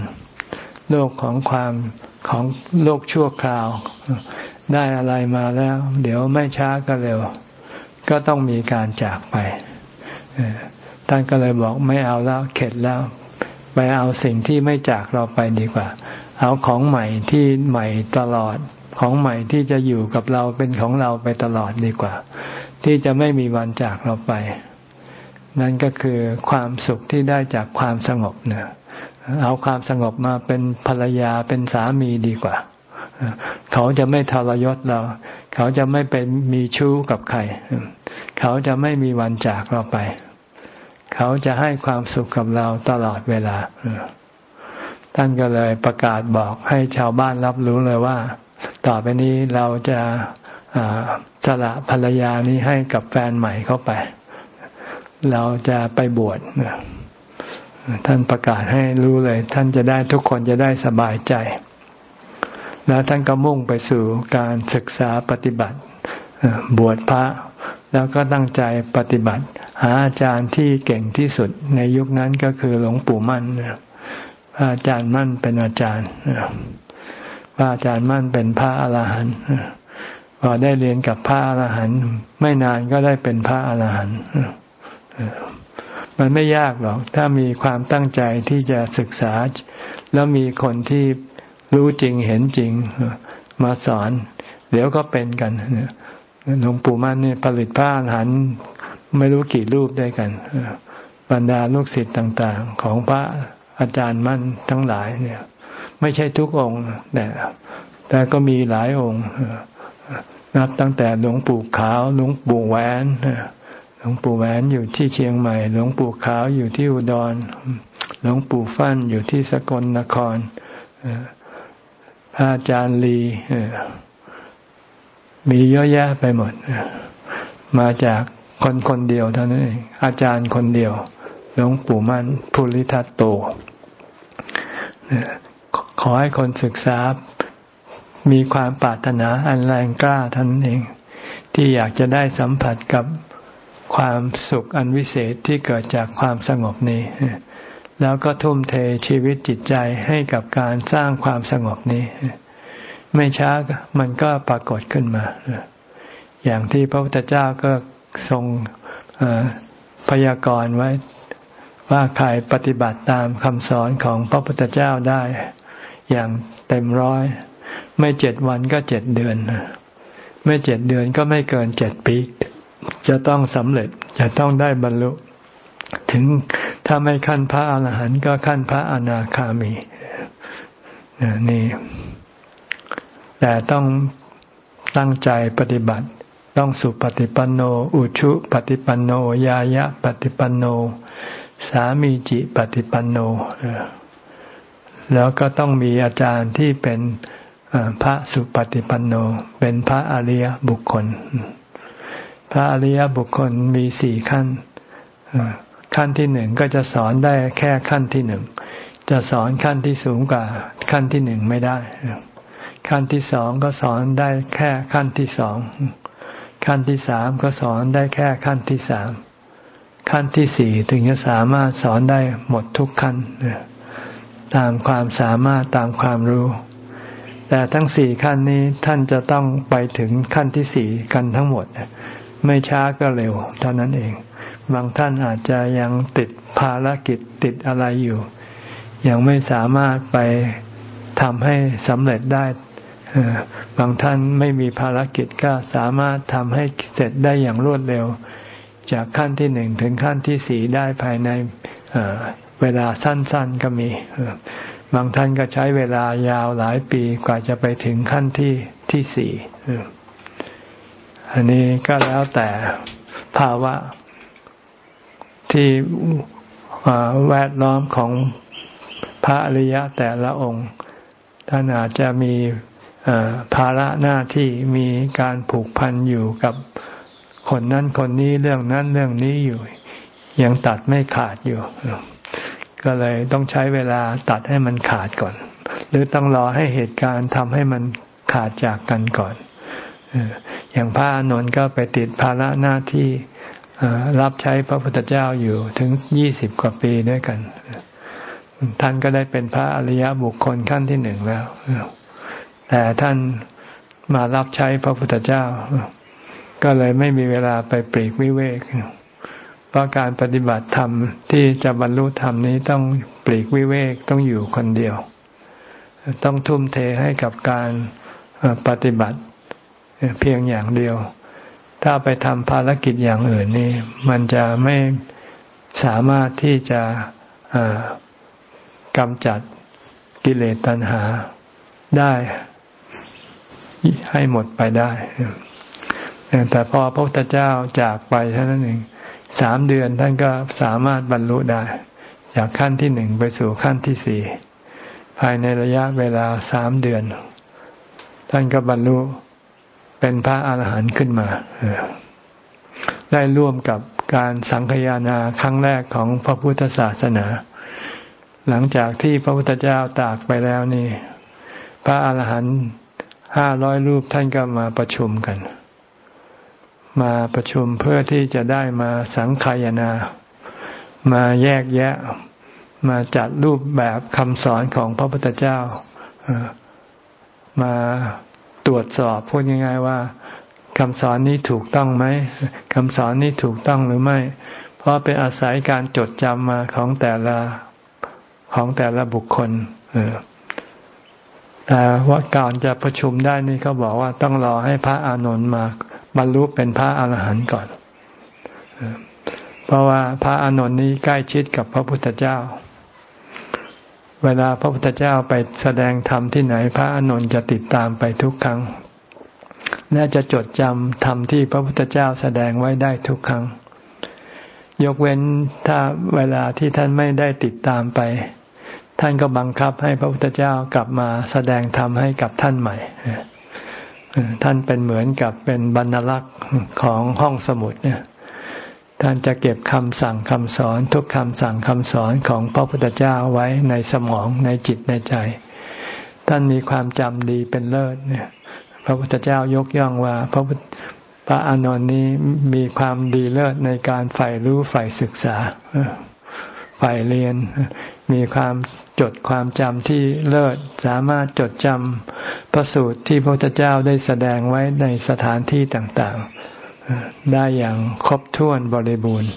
โลกของความของโลกชั่วคราว ได้อะไรมาแล้ว เดี๋ยวไม่ช้าก็เร็ว ก็ต้องมีการจากไปท่านก็เลยบอกไม่เอาแล้วเข็ดแล้ว ไปเอาสิ่งที่ไม่จากเราไปดีกว่า เอาของใหม่ที่ใหม่ตลอด ของใหม่ที่จะอยู่กับเราเป็นของเราไปตลอดดีกว่า ที่จะไม่มีวันจากเราไป นั่นก็คือความสุขที่ได้จากความสงบเนี่ยเอาความสงบมาเป็นภรรยาเป็นสามีดีกว่า เขาจะไม่ทรยศเรา เขาจะไม่เป็นมีชู้กับใคร เขาจะไม่มีวันจากเราไป เขาจะให้ความสุขกับเราตลอดเวลาท่านก็เลยประกาศบอกให้ชาวบ้านรับรู้เลยว่า ต่อไปนี้เราจะสละภรรยานี้ให้กับแฟนใหม่เข้าไป เราจะไปบวชท่านประกาศให้รู้เลย ท่านจะได้ทุกคนจะได้สบายใจ แล้วท่านก็มุ่งไปสู่การศึกษาปฏิบัติบวชพระ แล้วก็ตั้งใจปฏิบัติ หาอาจารย์ที่เก่งที่สุดในยุคนั้นก็คือหลวงปู่มั่นพระอาจารย์มั่นเป็นอาจารย์ พระอาจารย์มั่นเป็นพระอรหันต์พอได้เรียนกับพระอรหันต์ไม่นานก็ได้เป็นพระอรหันต์มันไม่ยากหรอก ถ้ามีความตั้งใจที่จะศึกษา แล้วมีคนที่รู้จริงเห็นจริงมาสอน เดี๋ยวก็เป็นกันหลวงปู่มั่นนี่ผลิตพระอรหันต์ไม่รู้กี่รูปด้วยกันบรรดาลูกศิษย์ต่าง ๆ ของพระอาจารย์มั่นทั้งหลายเนี่ย ไม่ใช่ทุกองค์ แต่แต่ก็มีหลายองค์นับตั้งแต่หลวงปู่ขาวหลวงปู่แหวนหลวงปู่แหวนอยู่ที่เชียงใหม่ หลวงปู่ขาวอยู่ที่อุดรหลวงปู่ฟั่นอยู่ที่สกลนครพระอาจารย์ลีมีเยอะแยะไปหมด มาจากคนคนเดียวเท่านั้นเองอาจารย์คนเดียวหลวงปู่มั่นภูริทัตโต ขอให้คนศึกษามีความปรารถนาอันแรงกล้าท่านเอง ที่อยากจะได้สัมผัสกับความสุขอันวิเศษที่เกิดจากความสงบนี้ แล้วก็ทุ่มเทชีวิตจิตใจให้กับการสร้างความสงบนี้ ไม่ช้ามันก็ปรากฏขึ้นมา อย่างที่พระพุทธเจ้าก็ทรงพยากรณ์ไว้ว่าใครปฏิบัติตามคำสอนของพระพุทธเจ้าได้ อย่างเต็มร้อย ไม่เจ็ดวันก็เจ็ดเดือน ไม่เจ็ดเดือนก็ไม่เกินเจ็ดปี จะต้องสำเร็จจะต้องได้บรรลุ ถึงถ้าไม่ขั้นพระอาหารหันต์ก็ขั้นพระอนาคามีนี่ แต่ต้องตั้งใจปฏิบัติ ต้องสุปฏิปันโน อุชุปฏิปันโน ยายะปฏิปันโน สามีจิปฏิปันโน แล้วก็ต้องมีอาจารย์ที่เป็นพระสุปฏิปันโน เป็นพระอริยบุคคล พระอริยบุคคลมีสี่ขั้น ขั้นที่หนึ่งก็จะสอนได้แค่ขั้นที่หนึ่ง จะสอนขั้นที่สูงกว่าขั้นที่หนึ่งไม่ได้ ขั้นที่สองก็สอนได้แค่ขั้นที่สอง ขั้นที่สามก็สอนได้แค่ขั้นที่สาม ขั้นที่สี่ถึงจะสามารถสอนได้หมดทุกขั้น ตามความสามารถตามความรู้ แต่ทั้งสี่ขั้นนี้ท่านจะต้องไปถึงขั้นที่สี่กันทั้งหมด ไม่ช้าก็เร็ว เท่านั้นเอง บางท่านอาจจะยังติดภารกิจติดอะไรอยู่ ยังไม่สามารถไปทำให้สำเร็จได้บางท่านไม่มีภารกิจก็สามารถทำให้เสร็จได้อย่างรวดเร็ว จากขั้นที่หนึ่งถึงขั้นที่สี่ได้ภายใน เวลาสั้นๆก็มี บางท่านก็ใช้เวลายาวหลายปีกว่าจะไปถึงขั้นที่ที่สี่อันนี้ก็แล้วแต่ภาวะที่แวดล้อมของพระอริยะแต่ละองค์ ท่านอาจจะมีภาระหน้าที่มีการผูกพันอยู่กับคนนั้นคนนี้เรื่องนั้นเรื่องนี้อยู่ ยังตัดไม่ขาดอยู่ ก็เลยต้องใช้เวลาตัดให้มันขาดก่อน หรือต้องรอให้เหตุการณ์ทำให้มันขาดจากกันก่อนอย่างพระนนท์ก็ไปติดภาระหน้าที่รับใช้พระพุทธเจ้าอยู่ถึงยี่สิบกว่าปีด้วยกัน ท่านก็ได้เป็นพระอริยบุคคลขั้นที่หนึ่งแล้ว แต่ท่านมารับใช้พระพุทธเจ้า ก็เลยไม่มีเวลาไปปรีกวิเวก เพราะการปฏิบัติธรรมที่จะบรรลุธรรมนี้ต้องปลีกวิเวกต้องอยู่คนเดียว ต้องทุ่มเทให้กับการปฏิบัติเพียงอย่างเดียว ถ้าไปทำภารกิจอย่างอื่นนี่มันจะไม่สามารถที่จะกำจัดกิเลสตัณหาได้ให้หมดไปได้ แต่พอพระพุทธเจ้าจากไปเท่านั้นเอง สามเดือนท่านก็สามารถบรรลุได้ จากขั้นที่หนึ่งไปสู่ขั้นที่สี่ภายในระยะเวลาสามเดือน ท่านก็บรรลุเป็นพระอาหารหันต์ขึ้นมาได้ร่วมกับการสังคยานาครั้งแรกของพระพุทธศาสนา หลังจากที่พระพุทธเจ้าตากไปแล้วนี่ พระอาหารหันต์ห้าร้อยรูปท่านก็มาประชุมกัน มาประชุมเพื่อที่จะได้มาสังขยานา มาแยกแยะ มาจัดรูปแบบคำสอนของพระพุทธเจ้า มาตรวจสอบพูดง่ายๆว่าคำสอนนี้ถูกต้องไหมคำสอนนี้ถูกต้องหรือไม่ เพราะเป็นอาศัยการจดจำมาของแต่ละของแต่ละบุคคลแต่ว่าก่อนจะประชุมได้นี่เขาบอกว่าต้องรอให้พระอานนท์มา บรรลุเป็นพระอาหารหันต์ก่อน เพราะว่าพระอานนท์นี้ใกล้ชิดกับพระพุทธเจ้า เวลาพระพุทธเจ้าไปแสดงธรรมที่ไหน พระอานนท์จะติดตามไปทุกครั้ง และจะจดจำธรรมที่พระพุทธเจ้าแสดงไว้ได้ทุกครั้ง ยกเว้นถ้าเวลาที่ท่านไม่ได้ติดตามไป ท่านก็บังคับให้พระพุทธเจ้ากลับมาแสดงธรรมให้กับท่านใหม่ ท่านเป็นเหมือนกับเป็นบรรลักษ์ของห้องสมุดเนี่ยท่านจะเก็บคำสั่งคำสอน ทุกคำสั่งคำสอนของพระพุทธเจ้าไว้ในสมองในจิตในใจ ท่านมีความจำดีเป็นเลิศเนี่ย พระพุทธเจ้ายกย่องว่าพระพระอานนท์นี้มีความดีเลิศในการใฝ่รู้ใฝ่ศึกษาใฝ่เรียน มีความจดความจำที่เลิศสามารถจดจำพระสูตรที่พระพุทธเจ้าได้แสดงไว้ในสถานที่ต่างๆ ได้อย่างครบถ้วนบริบูรณ์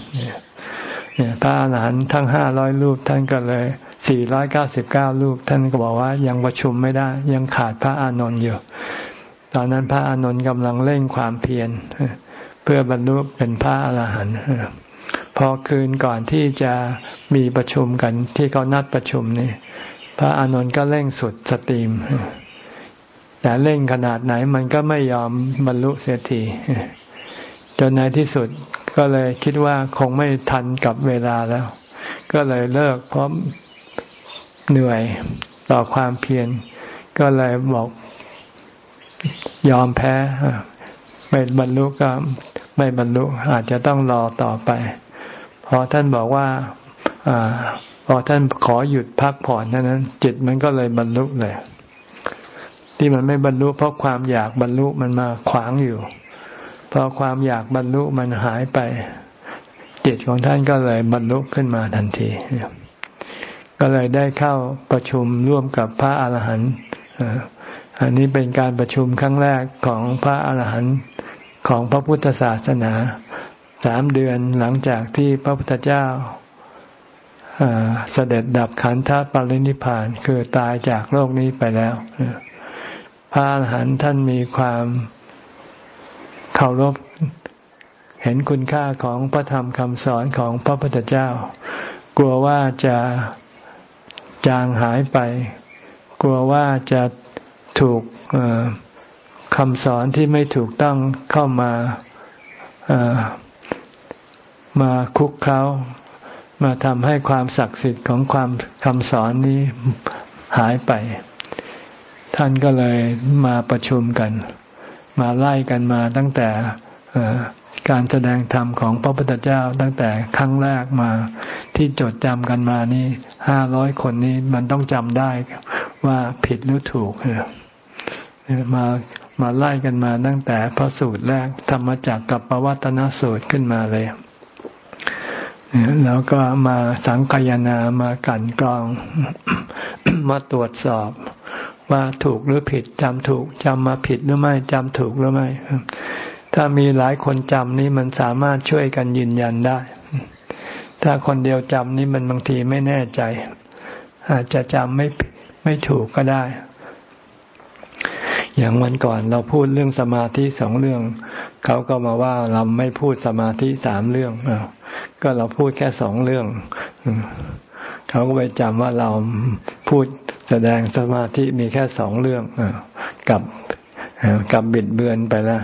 พระอาหารหันต์ทั้งห้าร้อยรูปท่านก็เลยสี่ร้อยเก้าสิบเก้ารูป ท่านก็บอกว่ายังประชุมไม่ได้ ยังขาดพระอานนท์อยู่ตอนนั้นพระอานนท์กำลังเร่งความเพียรเพื่อบรรลุเป็นพระอรหันต์พอคืนก่อนที่จะ มีประชุมกัน ที่เขานัดประชุมนี่พระอานนท์ก็เร่งสุดสตรีม แต่เร่งขนาดไหนมันก็ไม่ยอมบรรลุเสียทีจนในที่สุดก็เลยคิดว่าคงไม่ทันกับเวลาแล้ว ก็เลยเลิกเพราะเหนื่อยต่อความเพียรก็เลยบอกยอมแพ้ไม่บรรลุก็ไม่บรรลุอาจจะต้องรอต่อไปพอท่านบอกว่า พอท่านขอหยุดพักผ่อนเท่านั้น จิตมันก็เลยบรรลุเลย ที่มันไม่บรรลุเพราะความอยากบรรลุมันมาขวางอยู่พอความอยากบรรลุมันหายไป จิตของท่านก็เลยบรรลุขึ้นมาทันทีก็เลยได้เข้าประชุมร่วมกับพระอาหารหันต์อันนี้เป็นการประชุมครั้งแรกของพระอาหารหันต์ของพระพุทธศาสนาสามเดือนหลังจากที่พระพุทธเจ้า เสด็จดับขันธปรินิพาน คือตายจากโลกนี้ไปแล้ว พระอาหารหันต์ท่านมีความเคารพเห็นคุณค่าของพระธรรมคำสอนของพระพุทธเจ้า กลัวว่าจะจางหายไป กลัวว่าจะถูกคำสอนที่ไม่ถูกต้องเข้ามามาคุกเขา มาทำให้ความศักดิ์สิทธิ์ของความคำสอนนี้หายไป ท่านก็เลยมาประชุมกัน มาไล่กันมาตั้งแต่การแสดงธรรมของพระพุทธเจ้าตั้งแต่ครั้งแรกมาที่จดจำกันมานี่ห้าร้อยคนนี้มันต้องจำได้ว่าผิดหรือถูกมามาไล่กันมาตั้งแต่พระสูตรแรกธรรมจักกับปวัตนสูตรขึ้นมาเลย แล้วก็มาสังกยนามากันกรอง มาตรวจสอบ ว่าถูกหรือผิดจำถูกจำมาผิดหรือไม่จำถูกหรือไม่ ถ้ามีหลายคนจำนี่มันสามารถช่วยกันยืนยันได้ ถ้าคนเดียวจำนี่มันบางทีไม่แน่ใจ อาจจะจำไม่ไม่ถูกก็ได้ อย่างวันก่อนเราพูดเรื่องสมาธิสองเรื่อง เขาก็มาว่าเราไม่พูดสมาธิสามเรื่อง ก็เราพูดแค่สองเรื่อง เขาก็ไปจำว่าเราพูดแสดงสมาธิมีแค่สองเรื่องกับกับบิดเบือนไปแล้ว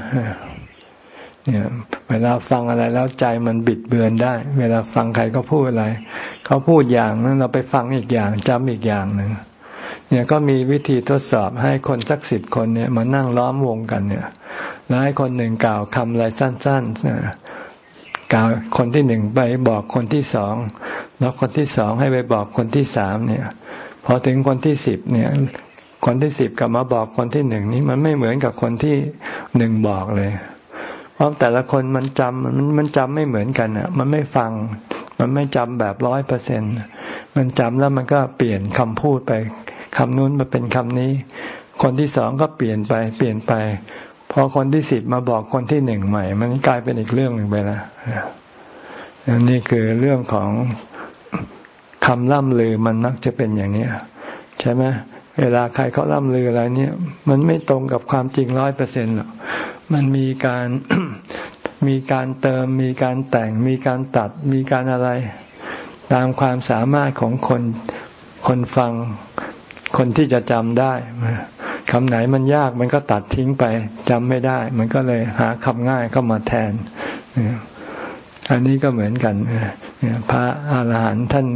เนี่ยเวลาฟังอะไรแล้วใจมันบิดเบือนได้ เวลาฟังใครก็พูดอะไร เขาพูดอย่างนั้นเราไปฟังอีกอย่างจำอีกอย่างหนึ่งเนี่ยก็มีวิธีทดสอบให้คนสักสิบคนเนี่ยมานั่งล้อมวงกันเนี่ย แล้วให้คนหนึ่งกล่าวคำอะไรสั้นๆ กล่าวคนที่หนึ่งไปบอกคนที่สองแล้วคนที่สองให้ไปบอกคนที่สามเนี่ย พอถึงคนที่สิบเนี่ย คนที่สิบกลับมาบอกคนที่หนึ่งนี้มันไม่เหมือนกับคนที่หนึ่งบอกเลย เพราะแต่ละคนมันจำมันมันจำไม่เหมือนกันอะ มันไม่ฟัง มันไม่จำแบบร้อยเปอร์เซ็นมันจำแล้วมันก็เปลี่ยนคำพูดไปคำนู้นมาเป็นคำนี้ คนที่สองก็เปลี่ยนไป เปลี่ยนไป พอคนที่สิบมาบอกคนที่หนึ่งใหม่ มันกลายเป็นอีกเรื่องหนึ่งไปแล้วนี่คือเรื่องของคำล่ำลือมันมักจะเป็นอย่างนี้ใช่ไหมเวลาใครเขาล่ำลืออะไรเนี่ย มันไม่ตรงกับความจริงร้อยเปอร์เซ็นต์หรอกมันมีการมีการเติม มีการแต่ง มีการตัด มีการอะไร ตามความสามารถของคนคนฟังคนที่จะจำได้ คำไหนมันยากมันก็ตัดทิ้งไปจำไม่ได้ มันก็เลยหาคำง่ายเข้ามาแทน อันนี้ก็เหมือนกันพระอาหารหันต์ท่าน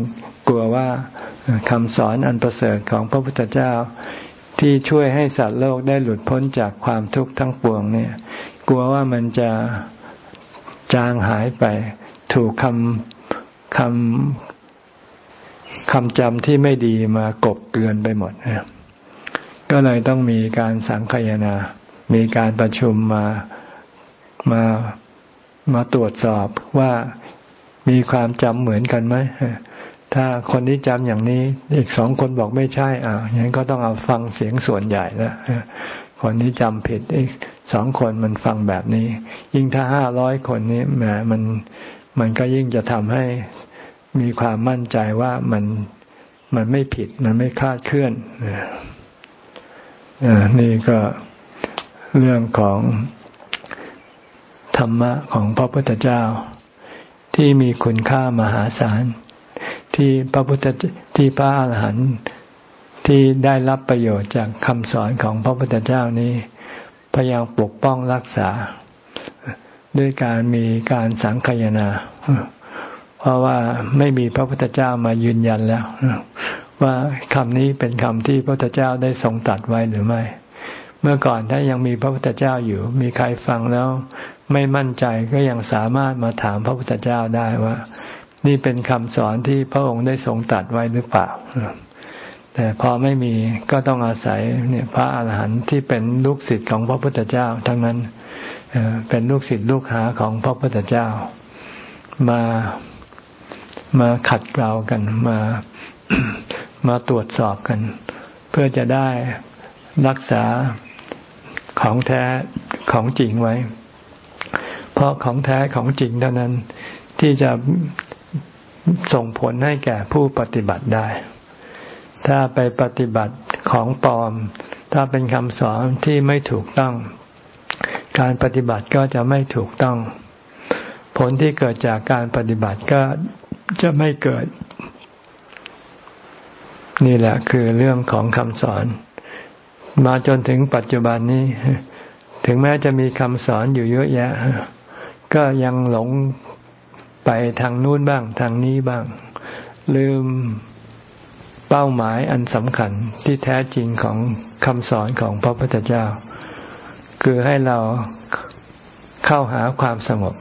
กลัวว่าคำสอนอันประเสริฐของพระพุทธเจ้าที่ช่วยให้สัตว์โลกได้หลุดพ้นจากความทุกข์ทั้งปวงเนี่ย กลัวว่ามันจะจางหายไป ถูกคำคำคำจำที่ไม่ดีมากบเกลื่อนไปหมด ก็เลยต้องมีการสังคยนา มีการประชุมมามามาตรวจสอบว่ามีความจำเหมือนกันไหมถ้าคนนี้จำอย่างนี้ อีกสองคนบอกไม่ใช่อ่าอย่างนั้นก็ต้องเอาฟังเสียงส่วนใหญ่แล้วคนนี้จำผิดอีกสองคนมันฟังแบบนี้ ยิ่งถ้าห้าร้อยคนนี้แหมมันมันก็ยิ่งจะทำให้มีความมั่นใจว่ามันมันไม่ผิดมันไม่คลาดเคลื่อน นี่ก็เรื่องของธรรมะของพระพุทธเจ้า ที่มีคุณค่ามหาศาล ที่พระพุทธที่พระอาหารหันต์ที่ได้รับประโยชน์จากคำสอนของพระพุทธเจ้านี้ พยายามปกป้องรักษา ด้วยการมีการสังคยนา เพราะว่าไม่มีพระพุทธเจ้ามายืนยันแล้ว ว่าคำนี้เป็นคำที่พระพุทธเจ้าได้ทรงตัดไว้หรือไม่ เมื่อก่อนถ้ายังมีพระพุทธเจ้าอยู่ มีใครฟังแล้ว ไม่มั่นใจก็ยังสามารถมาถามพระพุทธเจ้าได้ว่า นี่เป็นคำสอนที่พระองค์ได้ทรงตัดไว้หรือเปล่า แต่พอไม่มีก็ต้องอาศัยเนี่ยพระอาหารหันต์ที่เป็นลูกศิษย์ของพระพุทธเจ้า ทั้งนั้นเป็นลูกศิษย์ลูกหาของพระพุทธเจ้า มามาขัดเกลากันมา มาตรวจสอบกัน เพื่อจะได้รักษาของแท้ของจริงไว้ เพราะของแท้ของจริงเท่านั้นที่จะส่งผลให้แก่ผู้ปฏิบัติได้ ถ้าไปปฏิบัติของปลอม ถ้าเป็นคำสอนที่ไม่ถูกต้อง การปฏิบัติก็จะไม่ถูกต้อง ผลที่เกิดจากการปฏิบัติก็จะไม่เกิด นี่แหละคือเรื่องของคำสอน มาจนถึงปัจจุบันนี้ ถึงแม้จะมีคำสอนอยู่เยอะแยะ ก็ยังหลงไปทางนู้นบ้าง ทางนี้บ้าง ลืมเป้าหมายอันสำคัญที่แท้จริงของคำสอนของพระพุทธเจ้า คือให้เราเข้าหาความสงบ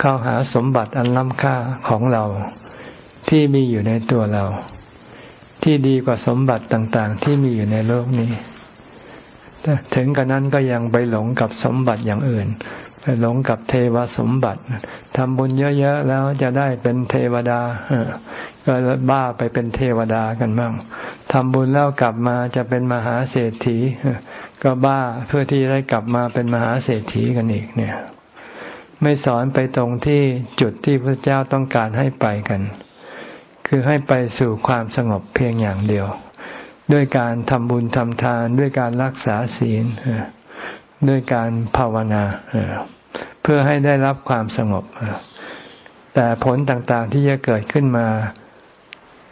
เข้าหาสมบัติอันล้ำค่าของเราที่มีอยู่ในตัวเรา ที่ดีกว่าสมบัติต่าง ๆ ที่มีอยู่ในโลกนี้ ถึงกระนั้นก็ยังไปหลงกับสมบัติอย่างอื่น ไปหลงกับเทวสมบัติทำบุญเยอะๆแล้วจะได้เป็นเทวดาก็บ้าไปเป็นเทวดากันบ้างทำบุญแล้วกลับมาจะเป็นมหาเศรษฐีก็บ้าเพื่อที่ได้กลับมาเป็นมหาเศรษฐีกันอีกเนี่ย ไม่สอนไปตรงที่จุดที่พระเจ้าต้องการให้ไปกัน คือให้ไปสู่ความสงบเพียงอย่างเดียว ด้วยการทำบุญทำทาน ด้วยการรักษาศีลด้วยการภาวนาเพื่อให้ได้รับความสงบ แต่ผลต่างๆที่จะเกิดขึ้นมา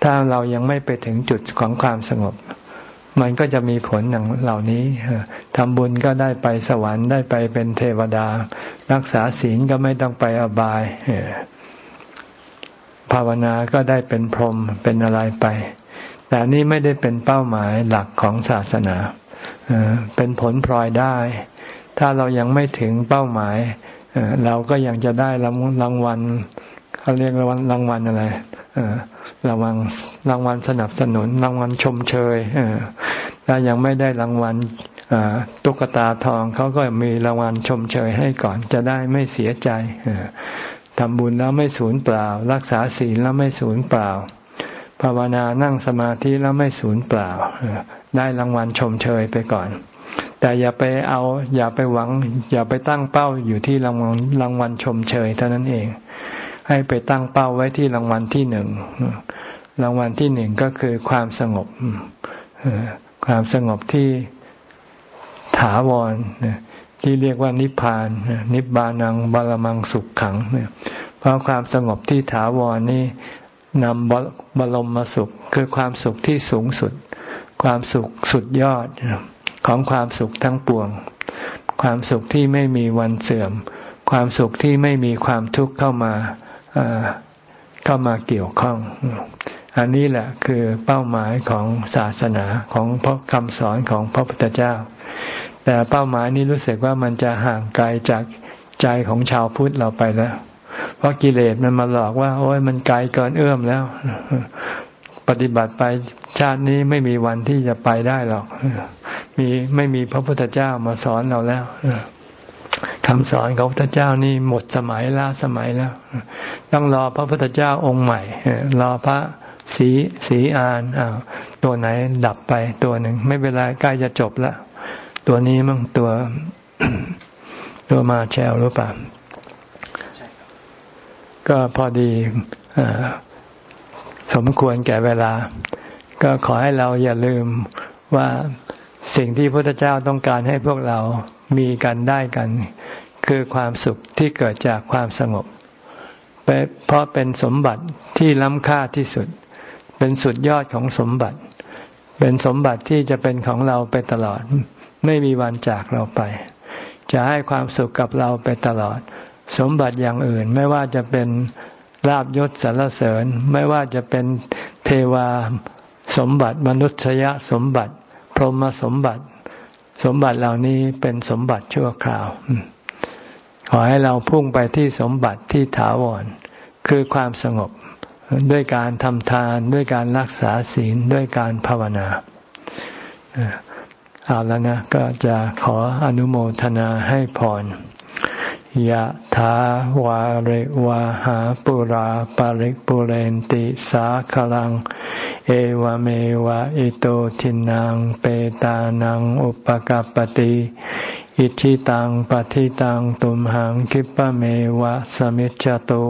ถ้าเรายังไม่ไปถึงจุดของความสงบ มันก็จะมีผลอย่างเหล่านี้ทำบุญก็ได้ไปสวรรค์ได้ไปเป็นเทวดา รักษาศีลก็ไม่ต้องไปอบาย ภาวนาก็ได้เป็นพรหมเป็นอะไรไป แต่นี่ไม่ได้เป็นเป้าหมายหลักของศาสนา เป็นผลพลอยได้ ถ้าเรายังไม่ถึงเป้าหมาย เราก็ยังจะได้รางรางวัลเขาเรียกรางวัลรางวัลอะไรรางวัลรางวัลสนับสนุน รางวัลชมเชยถ้ายังไม่ได้รางวัลตุ๊กตาทองเขาก็มีรางวัลชมเชยให้ก่อนจะได้ไม่เสียใจ ทำบุญแล้วไม่สูญเปล่า รักษาศีลแล้วไม่สูญเปล่า ภาวนานั่งสมาธิแล้วไม่สูญเปล่า ได้รางวัลชมเชยไปก่อน แต่อย่าไปเอา อย่าไปหวัง อย่าไปตั้งเป้าอยู่ที่รางวัลรางวัลชมเชยเท่านั้นเอง ให้ไปตั้งเป้าไว้ที่รางวัลที่หนึ่งรางวัลที่หนึ่งก็คือความสงบความสงบที่ถาวร ที่เรียกว่านิพพาน นิบานังบาลมังสุขขังเนี่ยเพราะความสงบที่ถาวรนี่นำบรมมาสุข คือความสุขที่สูงสุด ความสุขสุดยอดของความสุขทั้งปวง ความสุขที่ไม่มีวันเสื่อม ความสุขที่ไม่มีความทุกข์เข้ามาเข้ามาเกี่ยวข้อง อันนี้แหละคือเป้าหมายของศาสนาของพระคำสอนของพระพุทธเจ้า แต่เป้าหมายนี้รู้สึกว่ามันจะห่างไกลจากใจของชาวพุทธเราไปแล้ว เพราะกิเลสมันมาหลอกว่า โอ้ยมันไกลเกินเอื้อมแล้ว ปฏิบัติไปชาตินี้ไม่มีวันที่จะไปได้หรอกมีไม่มีพระพุทธเจ้ามาสอนเราแล้วคำสอนของพระพุทธเจ้านี่หมดสมัยล้าสมัยแล้ว ต้องรอพระพุทธเจ้าองค์ใหม่รอพระสีสีอานอ้าวตัวไหนดับไปตัวหนึ่ง ไม่เป็นไรใกล้จะจบแล้ว ตัวนี้มั้งตัวตัวมาแชลหรือเปล่าก็พอดีสมควรแก่เวลา ก็ขอให้เราอย่าลืมว่าสิ่งที่พระพุทธเจ้าต้องการให้พวกเรามีกันได้กัน คือความสุขที่เกิดจากความสงบ เพราะเป็นสมบัติที่ล้ำค่าที่สุด เป็นสุดยอดของสมบัติ เป็นสมบัติที่จะเป็นของเราไปตลอด ไม่มีวันจากเราไป จะให้ความสุขกับเราไปตลอด สมบัติอย่างอื่นไม่ว่าจะเป็นลาบยศสรรเสริญ ไม่ว่าจะเป็นเทวาสมบัติมนุษยสมบัติ พรหมสมบัติ สมบัติเหล่านี้เป็นสมบัติชั่วคราว ขอให้เราพุ่งไปที่สมบัติที่ถาวร คือความสงบด้วยการทำทานด้วยการรักษาศีลด้วยการภาวนา เอาแล้วนะ ก็จะขออนุโมทนาให้พรยะถาวาริวาหาปุราปาริกปุเรนติสาคลัง เอวเมวะอิโตทินังเปตานังอุปกัปติอิชิตังปฏิตังตุมหังคิปะเมวะสมิจจตุ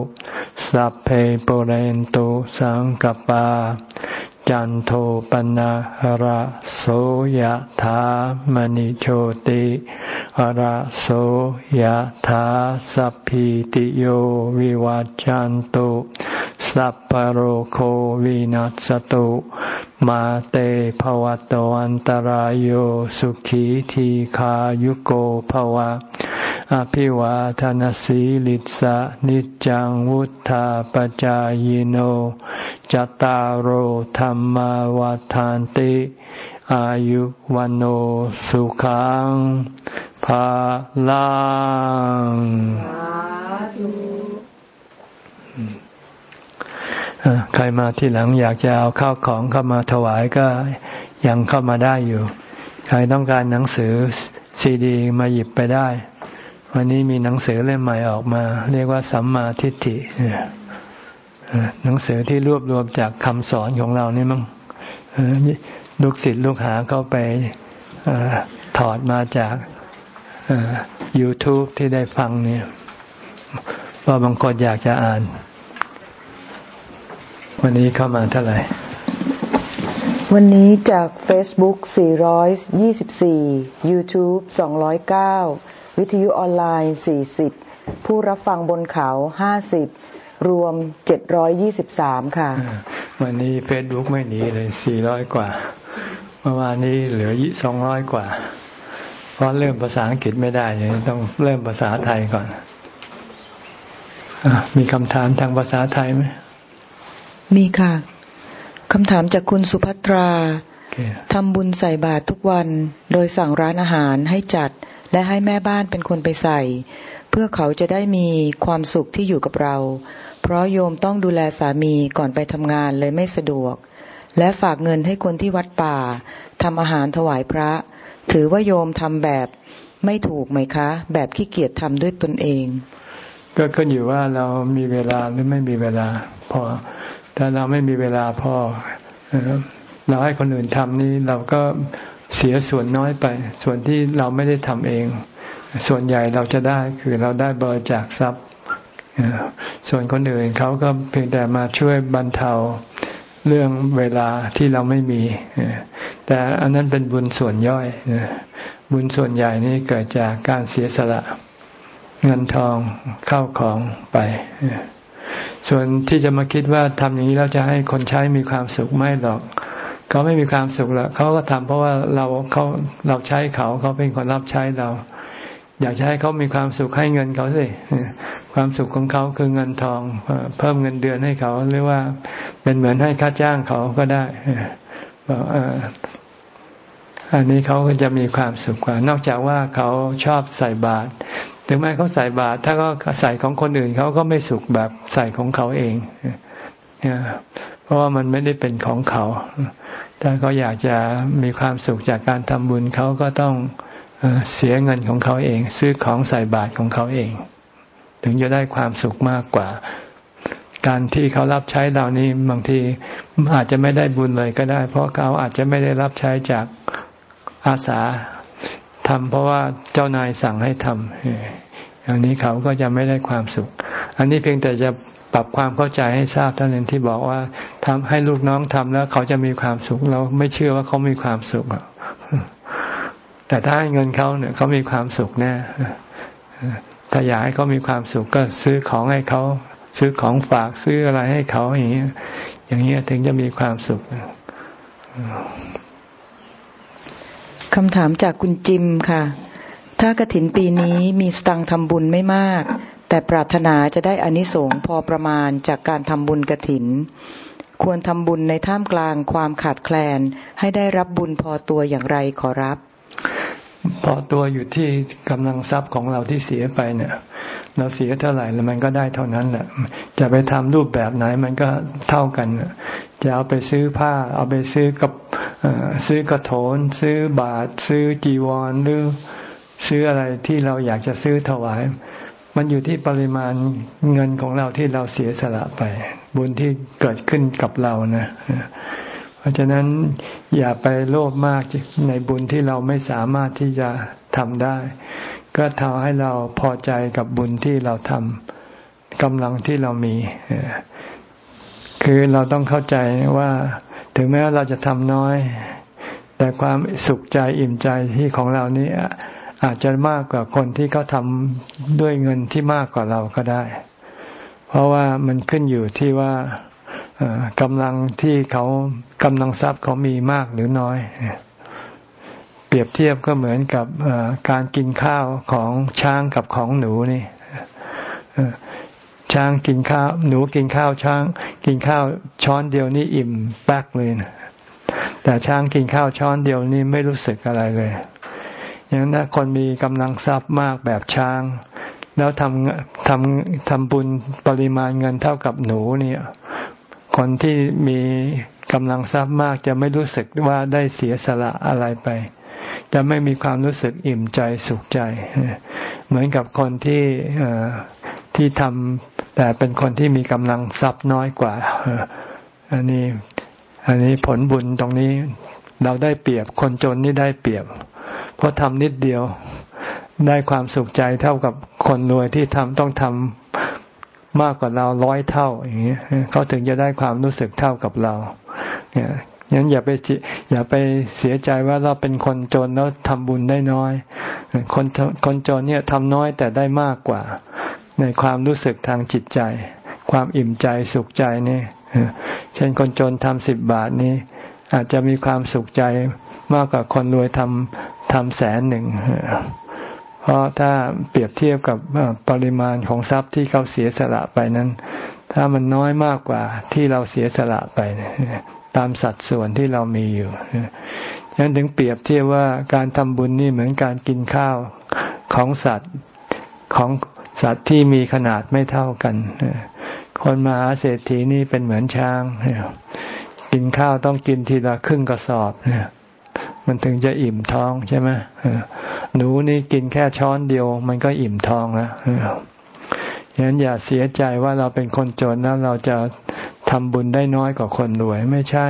สัพเพปุเรนตุสังกปา จันโทปนะหระโสยธามณิโชติหระโสยธาสัพพิติโยวิวัจจันตุสัพพโรโควินัสตุ มาเตภวตวันตารโยสุขีทีขายุโกภวะ อภิวาทานสีลิสะนิจังวุธาปจายโนจตารโหธรรมวาทานติ อายุวันโอสุขังภาลังใครมาที่หลังอยากจะเอาข้าวของเข้ามาถวายก็ยังเข้ามาได้อยู่ ใครต้องการหนังสือซีดีมาหยิบไปได้ วันนี้มีหนังสือเล่มใหม่ออกมา เรียกว่าสัมมาทิฏฐิหนังสือที่รวบรวมจากคำสอนของเรานี่มั้งลูกศิษย์ลูกหาเข้าไปอถอดมาจาก YouTube ที่ได้ฟังเนี่ยว่าบางคนอยากจะอ่าน วันนี้เข้ามาเท่าไหร่ วันนี้จาก Facebook 424 YouTube 209 วิทยุออนไลน์ 40 ผู้รับฟังบนเขา 50 รวม 723 ค่ะ วันนี้ Facebook ไม่หนีเลย 400 กว่าเมื่อวานนี้เหลือ 200 กว่า เพราะเริ่มภาษาอังกฤษไม่ได้ยังต้องเริ่มภาษาไทยก่อนอมีคำถามทางภาษาไทยไหม มีค่ะคำถามจากคุณสุภัตราทำบุญใส่บาตรทุกวัน โดยสั่งร้านอาหารให้จัด และให้แม่บ้านเป็นคนไปใส่ เพื่อเขาจะได้มีความสุขที่อยู่กับเรา เพราะโยมต้องดูแลสามีก่อนไปทำงานเลยไม่สะดวก และฝากเงินให้คนที่วัดป่าทำอาหารถวายพระ ถือว่าโยมทำแบบไม่ถูกไหมคะ แบบขี้เกียจทำด้วยตนเอง ก็ขึ้นอยู่ว่าเรามีเวลาหรือไม่มีเวลาพอถ้าเราไม่มีเวลาพอเราให้คนอื่นทำนี่เราก็ เสียส่วนน้อยไป ส่วนที่เราไม่ได้ทำเอง ส่วนใหญ่เราจะได้คือเราได้บริจาคทรัพย์ ส่วนคนอื่นเขาก็เพียงแต่มาช่วยบรรเทาเรื่องเวลาที่เราไม่มี แต่อันนั้นเป็นบุญส่วนย่อย บุญส่วนใหญ่นี่เกิดจากการเสียสละเงินทองเข้าของไป ส่วนที่จะมาคิดว่าทำอย่างนี้เราจะให้คนใช้มีความสุขไม่หรอก เขาไม่มีความสุขหรอกเขาก็ทำเพราะว่าเราเขาเราใช้เขาเขาเป็นคนรับใช้เรา อยากจะให้เขามีความสุขให้เงินเขาสิความสุขของเขาคือเงินทองเพิ่มเงินเดือนให้เขาหรือว่าเป็นเหมือนให้ค่าจ้างเขาก็ได้บอกอันนี้เขาก็จะมีความสุขกว่า นอกจากว่าเขาชอบใส่บาตรถึงแม้เขาใส่บาตรถ้าก็ใส่ของคนอื่นเขาก็ไม่สุขแบบใส่ของเขาเองเพราะว่ามันไม่ได้เป็นของเขา ถ้าเขาอยากจะมีความสุขจากการทำบุญเขาก็ต้องเสียเงินของเขาเอง ซื้อของใส่บาตรของเขาเอง ถึงจะได้ความสุขมากกว่า การที่เขารับใช้เรานี้บางทีอาจจะไม่ได้บุญเลยก็ได้ เพราะเขาอาจจะไม่ได้รับใช้จากอาสาทำเพราะว่าเจ้านายสั่งให้ทำอย่างนี้เขาก็จะไม่ได้ความสุข อันนี้เพียงแต่จะ ปรับความเข้าใจให้ทราบเท่านั้นที่บอกว่าทำให้ลูกน้องทำแล้ว เขาจะมีความสุขเราไม่เชื่อว่าเขามีความสุขแต่ถ้าให้เงินเขาเนี่ยเขามีความสุขแน่ถ้าอยากให้เขามีความสุขก็ซื้อของให้เขาซื้อของฝากซื้ออะไรให้เขาอย่างเงี้ย อย่างเงี้ยถึงจะมีความสุขคำถามจากคุณจิมค่ะ ถ้ากระถินปีนี้มีสตังทำบุญไม่มาก แต่ปรารถนาจะได้อานิสงส์พอประมาณจากการทำบุญกระถิน ควรทำบุญในท่ามกลางความขาดแคลน ให้ได้รับบุญพอตัวอย่างไรขอรับ พอตัวอยู่ที่กำลังทรัพย์ของเราที่เสียไปเนี่ยเราเสียเท่าไหร่แล้วมันก็ได้เท่านั้นแหละ จะไปทำรูปแบบไหนมันก็เท่ากัน จะเอาไปซื้อผ้า เอาไปซื้อกับซื้อกระโถน ซื้อบาท ซื้อจีวรหรือซื้ออะไรที่เราอยากจะซื้อถวาย มันอยู่ที่ปริมาณเงินของเราที่เราเสียสละไป บุญที่เกิดขึ้นกับเรานะเพราะฉะนั้นอย่าไปโลภมากในบุญที่เราไม่สามารถที่จะทำได้ ก็ทำให้เราพอใจกับบุญที่เราทำกำลังที่เรามี คือเราต้องเข้าใจว่า ถึงแม้ว่าเราจะทำน้อย แต่ความสุขใจอิ่มใจที่ของเรานี้ อาจจะมากกว่าคนที่เขาทำด้วยเงินที่มากกว่าเราก็ได้ เพราะว่ามันขึ้นอยู่ที่ว่ากำลังที่เขากำลังทรัพย์เขามีมากหรือน้อย เปรียบเทียบก็เหมือนกับการกินข้าวของช้างกับของหนูนี่ช้างกินข้าวหนูกินข้าวช้าง กินข้าวช้อนเดียวนี่อิ่มแป๊กเลยนะแต่ช้างกินข้าวช้อนเดียวนี่ไม่รู้สึกอะไรเลย อย่างนั้นถ้าคนมีกำลังทรัพย์มากแบบช้าง แล้วทำทำทำบุญปริมาณเงินเท่ากับหนูเนี่ย คนที่มีกำลังทรัพย์มากจะไม่รู้สึกว่าได้เสียสละอะไรไป จะไม่มีความรู้สึกอิ่มใจสุขใจ เหมือนกับคนที่ที่ทำแต่เป็นคนที่มีกำลังทรัพย์น้อยกว่าอันนี้อันนี้ผลบุญตรงนี้เราได้เปรียบคนจนนี่ได้เปรียบ เพราะทำนิดเดียวได้ความสุขใจเท่ากับคนรวยที่ทำต้องทำมากกว่าเราร้อยเท่าอย่างนี้ยเขาถึงจะได้ความรู้สึกเท่ากับเรา เนี่ยงั้นอย่าไปอย่าไปเสียใจว่าเราเป็นคนจนแล้วทำบุญได้น้อย คนคนจนเนี่ยทำน้อยแต่ได้มากกว่า ในความรู้สึกทางจิตใจ ความอิ่มใจสุขใจนี่เช่นคนจนทำสิบบาทนี้ อาจจะมีความสุขใจ มากกว่าคนรวยทำทำแสนหนึ่งเพราะถ้าเปรียบเทียบกับปริมาณของทรัพย์ที่เขาเสียสละไปนั้น ถ้ามันน้อยมากกว่าที่เราเสียสละไปตามสัดส่วนที่เรามีอยู่ฉะนั้นถึงเปรียบเทียบว่าการทำบุญนี่เหมือนการกินข้าวของสัตว์ของสัตว์ที่มีขนาดไม่เท่ากัน คนมหาเศรษฐีนี่เป็นเหมือนช้าง กินข้าวต้องกินทีละครึ่งกระสอบเนี่ย มันถึงจะอิ่มท้องใช่ไหมหนูนี่กินแค่ช้อนเดียว มันก็อิ่มท้องแล้วฉะนั้นอย่าเสียใจว่าเราเป็นคนจนแล้วเราจะทำบุญได้น้อยกว่าคนรวยไม่ใช่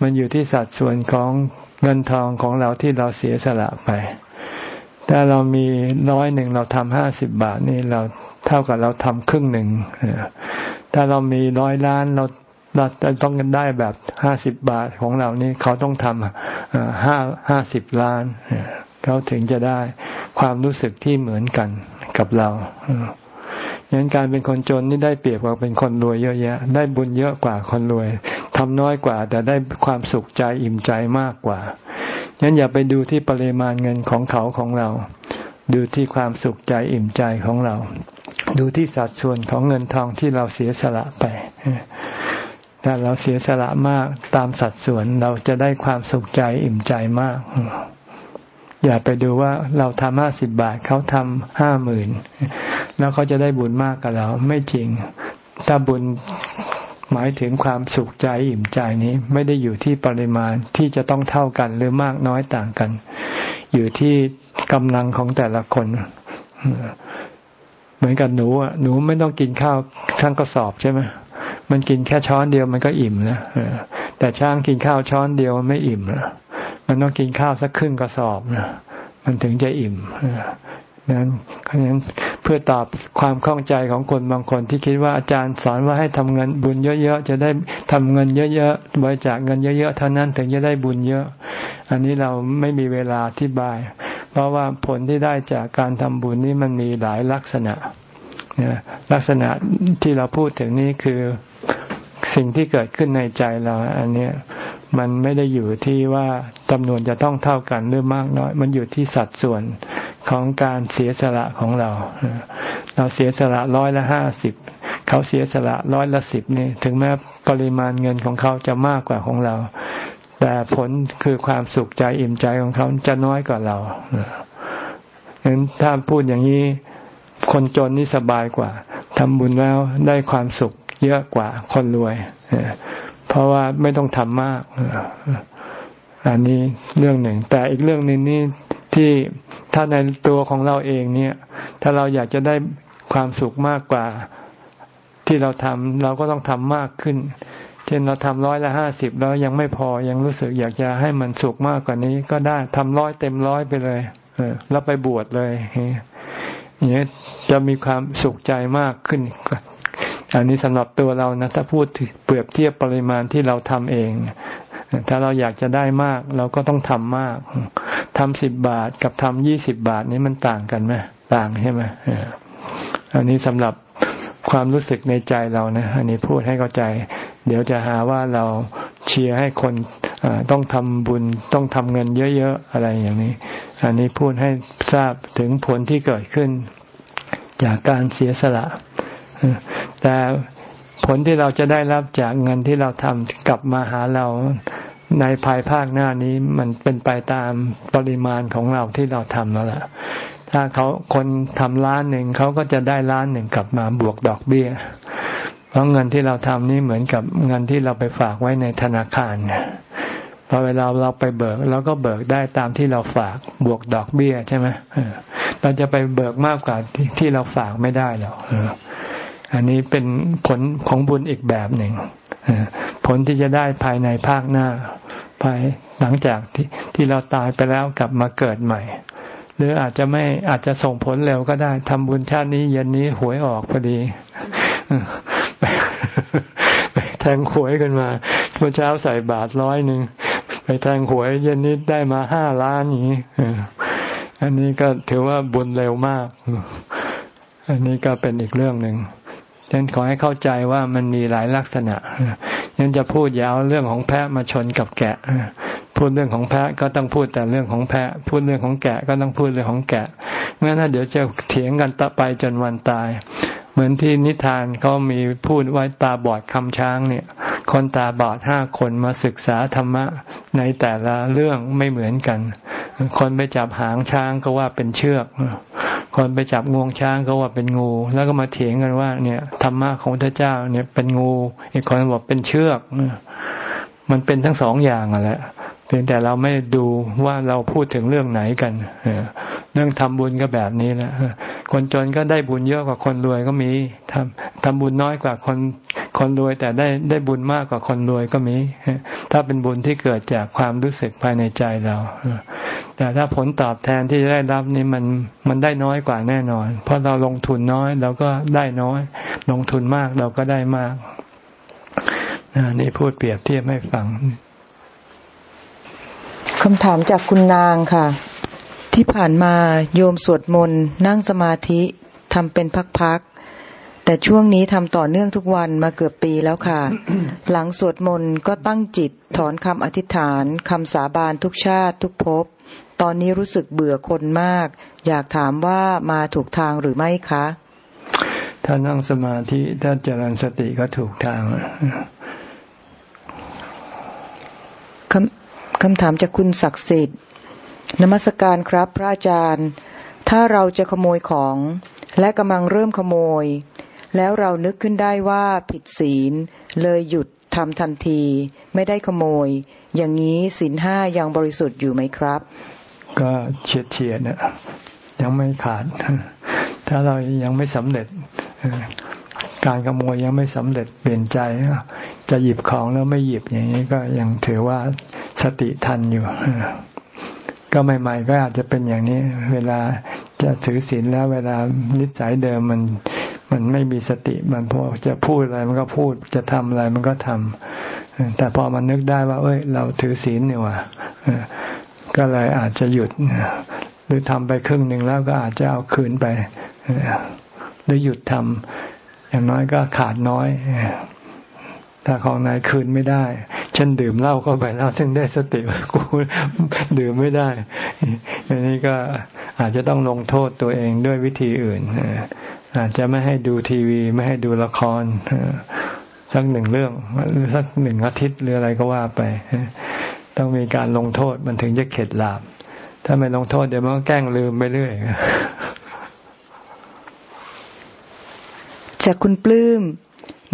มันอยู่ที่สัดส่วนของเงินทองของเราที่เราเสียสละไป ถ้าเรามีร้อยหนึ่งเราทำห้าสิบบาทนี่เราเท่ากับเราทำครึ่งหนึ่งถ้าเรามีร้อยล้านเรา เราต้องกันได้แบบห้าสิบบาทของเรานี่เขาต้องทำห้าห้าสิบล้านเขาถึงจะได้ความรู้สึกที่เหมือนกันกับเราอย่างนั้นการเป็นคนจนนี่ได้เปรียบกว่าเป็นคนรวยเยอะแยะ ได้บุญเยอะกว่าคนรวยทำน้อยกว่า แต่ได้ความสุขใจอิ่มใจมากกว่างั้นอย่าไปดูที่ปริมาณเงินของเขาของเรา ดูที่ความสุขใจอิ่มใจของเรา ดูที่สัดส่วนของเงินทองที่เราเสียสละไป ถ้าเราเสียสละมากตามสัดส่วนเราจะได้ความสุขใจอิ่มใจมาก อย่าไปดูว่าเราทำห้าสิบบาทเขาทำห้าหมื่นแล้วเขาจะได้บุญมากกับเรา ไม่จริง ถ้าบุญหมายถึงความสุขใจอิ่มใจนี้ ไม่ได้อยู่ที่ปริมาณที่จะต้องเท่ากันหรือมากน้อยต่างกัน อยู่ที่กำลังของแต่ละคนเหมือนกับหนูอะหนูไม่ต้องกินข้าวทั้งกระสอบใช่ไหม มันกินแค่ช้อนเดียวมันก็อิ่มนะแต่ช้างกินข้าวช้อนเดียวมันไม่อิ่มนะมันต้องกินข้าวสักครึ่งกระสอบนะมันถึงจะอิ่มนั้นเพราะฉะนั้นเพื่อตอบความข้องใจของคนบางคนที่คิดว่าอาจารย์สอนว่าให้ทำเงินบุญเยอะๆจะได้ทำเงินเยอะๆบริจาคเงินเยอะๆเท่านั้นถึงจะได้บุญเยอะ อันนี้เราไม่มีเวลาอธิบาย เพราะว่าผลที่ได้จากการทำบุญนี้มันมีหลายลักษณะลักษณะที่เราพูดถึงนี้คือ สิ่งที่เกิดขึ้นในใจเรา อันนี้มันไม่ได้อยู่ที่ว่าจำนวนจะต้องเท่ากันหรือมากน้อย มันอยู่ที่สัดส่วนของการเสียสละของเรา เราเสียสละร้อยละห้าสิบเขาเสียสละร้อยละสิบนี่ถึงแม้ปริมาณเงินของเขาจะมากกว่าของเรา แต่ผลคือความสุขใจอิ่มใจของเขาจะน้อยกว่าเราฉะนั้นถ้าพูดอย่างนี้คนจนนี่สบายกว่าทำบุญแล้วได้ความสุข เยอะกว่าคนรวย เพราะว่าไม่ต้องทำมาก อันนี้เรื่องหนึ่ง แต่อีกเรื่องหนึ่งนี่ที่ถ้าในตัวของเราเองเนี่ย ถ้าเราอยากจะได้ความสุขมากกว่าที่เราทำเราก็ต้องทำมากขึ้น เช่นเราทำร้อยละห้าสิบแล้วยังไม่พอยังรู้สึกอยากจะให้มันสุขมากกว่านี้ ก็ได้ทำร้อยเต็มร้อยไปเลยเออแล้วไปบวชเลยอย่างนี้จะมีความสุขใจมากขึ้น อันนี้สำหรับตัวเรานะถ้าพูดเปรียบเทียบปริมาณที่เราทำเอง ถ้าเราอยากจะได้มาก เราก็ต้องทำมากทำสิบบาทกับทำยี่สิบบาทนี้มันต่างกันไหมต่างใช่ไหมอันนี้สำหรับความรู้สึกในใจเรานะอันนี้พูดให้เข้าใจ เดี๋ยวจะหาว่าเราเชียร์ให้คนต้องทำบุญต้องทำเงินเยอะๆอะไรอย่างนี้ อันนี้พูดให้ทราบถึงผลที่เกิดขึ้น จากการเสียสละ แต่ผลที่เราจะได้รับจากเงินที่เราทำกลับมาหาเราในภายภาคหน้านี้มันเป็นไปตามปริมาณของเราที่เราทำแล้วล่ะ ถ้าเขาคนทำล้านหนึ่งเขาก็จะได้ล้านหนึ่งกลับมาบวกดอกเบี้ย เพราะเงินที่เราทำนี่เหมือนกับเงินที่เราไปฝากไว้ในธนาคารพอเวลาเราไปเบิกเราก็เบิกได้ตามที่เราฝากบวกดอกเบี้ยใช่ไหมเราจะไปเบิกมากกว่าที่เราฝากไม่ได้หรอก อันนี้เป็นผลของบุญอีกแบบหนึ่งผลที่จะได้ภายในภาคหน้า ภายหลังจากที่ที่เราตายไปแล้วกลับมาเกิดใหม่ หรืออาจจะไม่อาจจะส่งผลเร็วก็ได้ทำบุญชาตินี้เย็นนี้หวยออกพอดีไปแทงหวยกันมาเมื่อเช้าใส่บาทร้อยหนึ่งไปแทงหวยเย็นนี้ได้มาห้าล้านอย่างนี้อันนี้ก็ถือว่าบุญเร็วมาก อันนี้ก็เป็นอีกเรื่องหนึ่ง ฉะนั้นขอให้เข้าใจว่ามันมีหลายลักษณะยังจะพูดยาวเรื่องของแพะมาชนกับแกะ พูดเรื่องของแพะก็ต้องพูดแต่เรื่องของแพะ พูดเรื่องของแกะก็ต้องพูดเรื่องของแกะเมื่อนั้นเดี๋ยวจะเถียงกันต่อไปจนวันตาย เหมือนที่นิทานเขามีพูดไว้ตาบอดคำช้างเนี่ย คนตาบอดห้าคนมาศึกษาธรรมะในแต่ละเรื่องไม่เหมือนกัน คนไปจับหางช้างก็ว่าเป็นเชือก คนไปจับงวงช้างก็ว่าเป็นงู แล้วก็มาเถียงกันว่า เนี่ยธรรมะของพระเจ้าเนี่ยเป็นงู อีกคนบอกเป็นเชือกมันเป็นทั้งสองอย่างแหละ พียงแต่เราไม่ดูว่าเราพูดถึงเรื่องไหนกันเรื่องทำบุญก็แบบนี้แหละคนจนก็ได้บุญเยอะกว่าคนรวยก็มีทำทำบุญน้อยกว่าคนคนรวยแต่ได้ได้บุญมากกว่าคนรวยก็มี ถ้าเป็นบุญที่เกิดจากความรู้สึกภายในใจเรา แต่ถ้าผลตอบแทนที่ได้รับนี่มันมันได้น้อยกว่าแน่นอน เพราะเราลงทุนน้อยเราก็ได้น้อย ลงทุนมากเราก็ได้มากนี่พูดเปรียบเทียบให้ฟัง คำถามจากคุณนางค่ะ ที่ผ่านมาโยมสวดมนต์นั่งสมาธิทำเป็นพักๆ แต่ช่วงนี้ทำต่อเนื่องทุกวันมาเกือบปีแล้วค่ะ หลังสวดมนต์ก็ตั้งจิตถอนคำอธิษฐานคำสาบานทุกชาติทุกภพตอนนี้รู้สึกเบื่อคนมาก อยากถามว่ามาถูกทางหรือไม่คะ ถ้านั่งสมาธิถ้าเจริญสติก็ถูกทางคำ คำถามจากคุณศักดิ์สิทธิ์นมัสการครับพระอาจารย์ ถ้าเราจะขโมยของ และกำลังเริ่มขโมย แล้วเรานึกขึ้นได้ว่าผิดศีล เลยหยุดทำทันที ไม่ได้ขโมย อย่างนี้ศีลห้ายังบริสุทธิ์อยู่ไหมครับ ก็เฉียดเฉียดเนี่ยยังไม่ขาด ถ้าเรายังไม่สำเร็จ การขโมยยังไม่สำเร็จเปลี่ยนใจ จะหยิบของแล้วไม่หยิบอย่างนี้ก็ยังถือว่าสติทันอยู่ก็ใหม่ ๆ ก็อาจจะเป็นอย่างนี้ เวลาจะถือศีลแล้วเวลานิสัยเดิมมัน มันไม่มีสติมันพอจะพูดอะไรมันก็พูดจะทำอะไรมันก็ทำแต่พอมันนึกได้ว่า เอ้ย เราถือศีลเนี่ยว่ะก็เลยอาจจะหยุด หรือทำไปครึ่งหนึ่งแล้วก็อาจจะเอาคืนไปหรือหยุดทำ อย่างน้อยก็ขาดน้อย ถ้าของนายคืนไม่ได้เช่นดื่มเหล้าเข้าไปแล้วซึ่งได้สติกูดื่มไม่ได้อันนี้ก็อาจจะต้องลงโทษตัวเองด้วยวิธีอื่นอาจจะไม่ให้ดูทีวี ไม่ให้ดูละครสักหนึ่งเรื่องหรือสักหนึ่งอาทิตย์หรืออะไรก็ว่าไป ต้องมีการลงโทษมันถึงจะเข็ดหลาบ ถ้าไม่ลงโทษเดี๋ยวมันก็แกล้งลืมไปเรื่อย จากคุณปลื้ม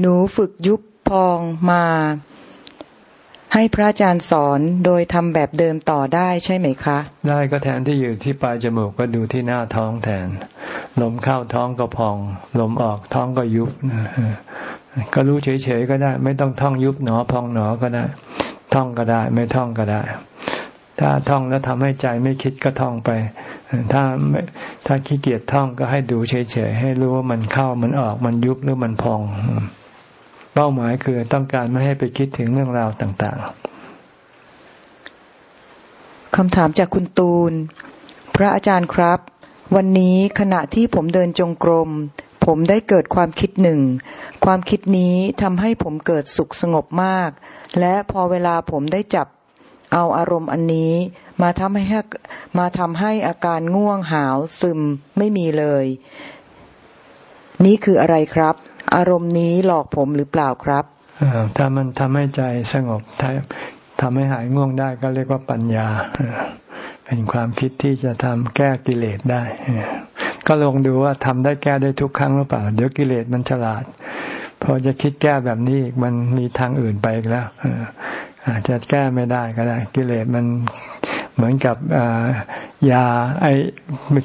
หนูฝึกยุบพองมา ให้พระอาจารย์สอนโดยทำแบบเดิมต่อได้ใช่ไหมคะ ได้ก็แทนที่อยู่ที่ปลายจมูกก็ดูที่หน้าท้องแทน ลมเข้าท้องก็พอง ลมออกท้องก็ยุบ ก็รู้เฉยๆก็ได้ ไม่ต้องท่องยุบหนอพองหนอก็ได้ ท่องก็ได้ ไม่ท่องก็ได้ ถ้าท่องแล้วทำให้ใจไม่คิดก็ท่องไป ถ้าไม่ถ้าขี้เกียจท่องก็ให้ดูเฉยๆให้รู้ว่ามันเข้ามันออกมันยุบหรือมันพอง เป้าหมายคือต้องการไม่ให้ไปคิดถึงเรื่องราวต่างๆคำถามจากคุณตูน พระอาจารย์ครับ วันนี้ขณะที่ผมเดินจงกรม ผมได้เกิดความคิดหนึ่ง ความคิดนี้ทำให้ผมเกิดสุขสงบมาก และพอเวลาผมได้จับเอาอารมณ์อันนี้ มาทำให้มาทำให้อาการง่วงหาวซึมไม่มีเลย นี่คืออะไรครับ อารมณ์นี้หลอกผมหรือเปล่าครับถ้ามันทำให้ใจสงบทำให้หายง่วงได้ก็เรียกว่าปัญญาเป็นความคิดที่จะทำแก้กิเลสได้ ก็ลองดูว่าทำได้แก้ได้ทุกครั้งหรือเปล่า เดี๋ยวกิเลสมันฉลาด พอจะคิดแก้แบบนี้มันมีทางอื่นไปอีกแล้วอาจจะแก้ไม่ได้ก็ได้ กิเลสมัน เหมือนกับยาไอ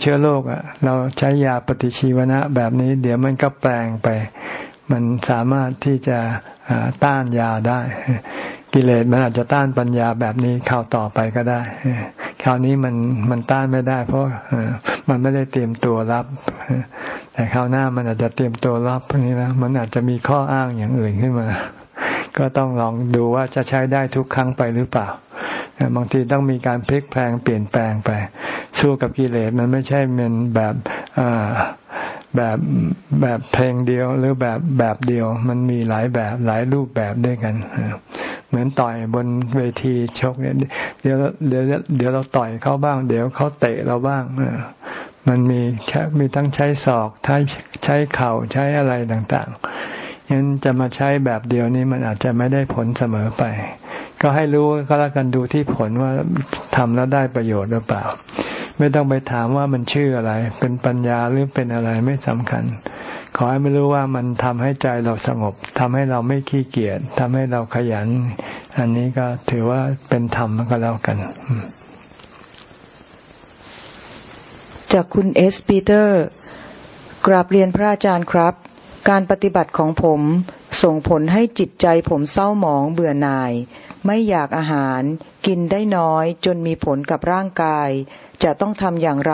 เชื้อโรคอะเราใช้ยาปฏิชีวนะแบบนี้ เดี๋ยวมันก็แปลงไป มันสามารถที่จะต้านยาได้ กิเลสมันอาจจะต้านปัญญาแบบนี้ข่าวต่อไปก็ได้คราวนี้มันมันต้านไม่ได้ เพราะมันไม่ได้เตรียมตัวรับ แต่คราวหน้ามันอาจจะเตรียมตัวรับพวกนี้นะมันอาจจะมีข้ออ้างอย่างอื่นขึ้นมา ก็ต้องลองดูว่าจะใช้ได้ทุกครั้งไปหรือเปล่า บางทีต้องมีการพลิกแปลงเปลี่ยนแปลงไป สู้กับกิเลสมันไม่ใช่เป็นแบบแบบแบบเพลงเดียวหรือแบบแบบเดียว มันมีหลายแบบหลายรูปแบบด้วยกัน เหมือนต่อยบนเวทีชกเนี่ยเดี๋ยวเดี๋ยวเดี๋ยวเราต่อยเขาบ้าง เดี๋ยวเขาเตะเราบ้างมันมีแค่มีทั้งใช้ศอกใช้ใช้เข่าใช้อะไรต่างๆ ยันจะมาใช้แบบเดียวนี้มันอาจจะไม่ได้ผลเสมอไป ก็ให้รู้ก็แล้วกันดูที่ผลว่าทำแล้วได้ประโยชน์หรือเปล่า ไม่ต้องไปถามว่ามันชื่ออะไร เป็นปัญญาหรือเป็นอะไรไม่สำคัญ ขอให้ไม่รู้ว่ามันทำให้ใจเราสงบทำให้เราไม่ขี้เกียจทำให้เราขยัน อันนี้ก็ถือว่าเป็นธรรมก็แล้วกันจากคุณเอสปีเตอร์ กราบเรียนพระอาจารย์ครับ การปฏิบัติของผมส่งผลให้จิตใจผมเศร้าหมองเบื่อหน่าย ไม่อยากอาหาร กินได้น้อย จนมีผลกับร่างกาย จะต้องทำอย่างไร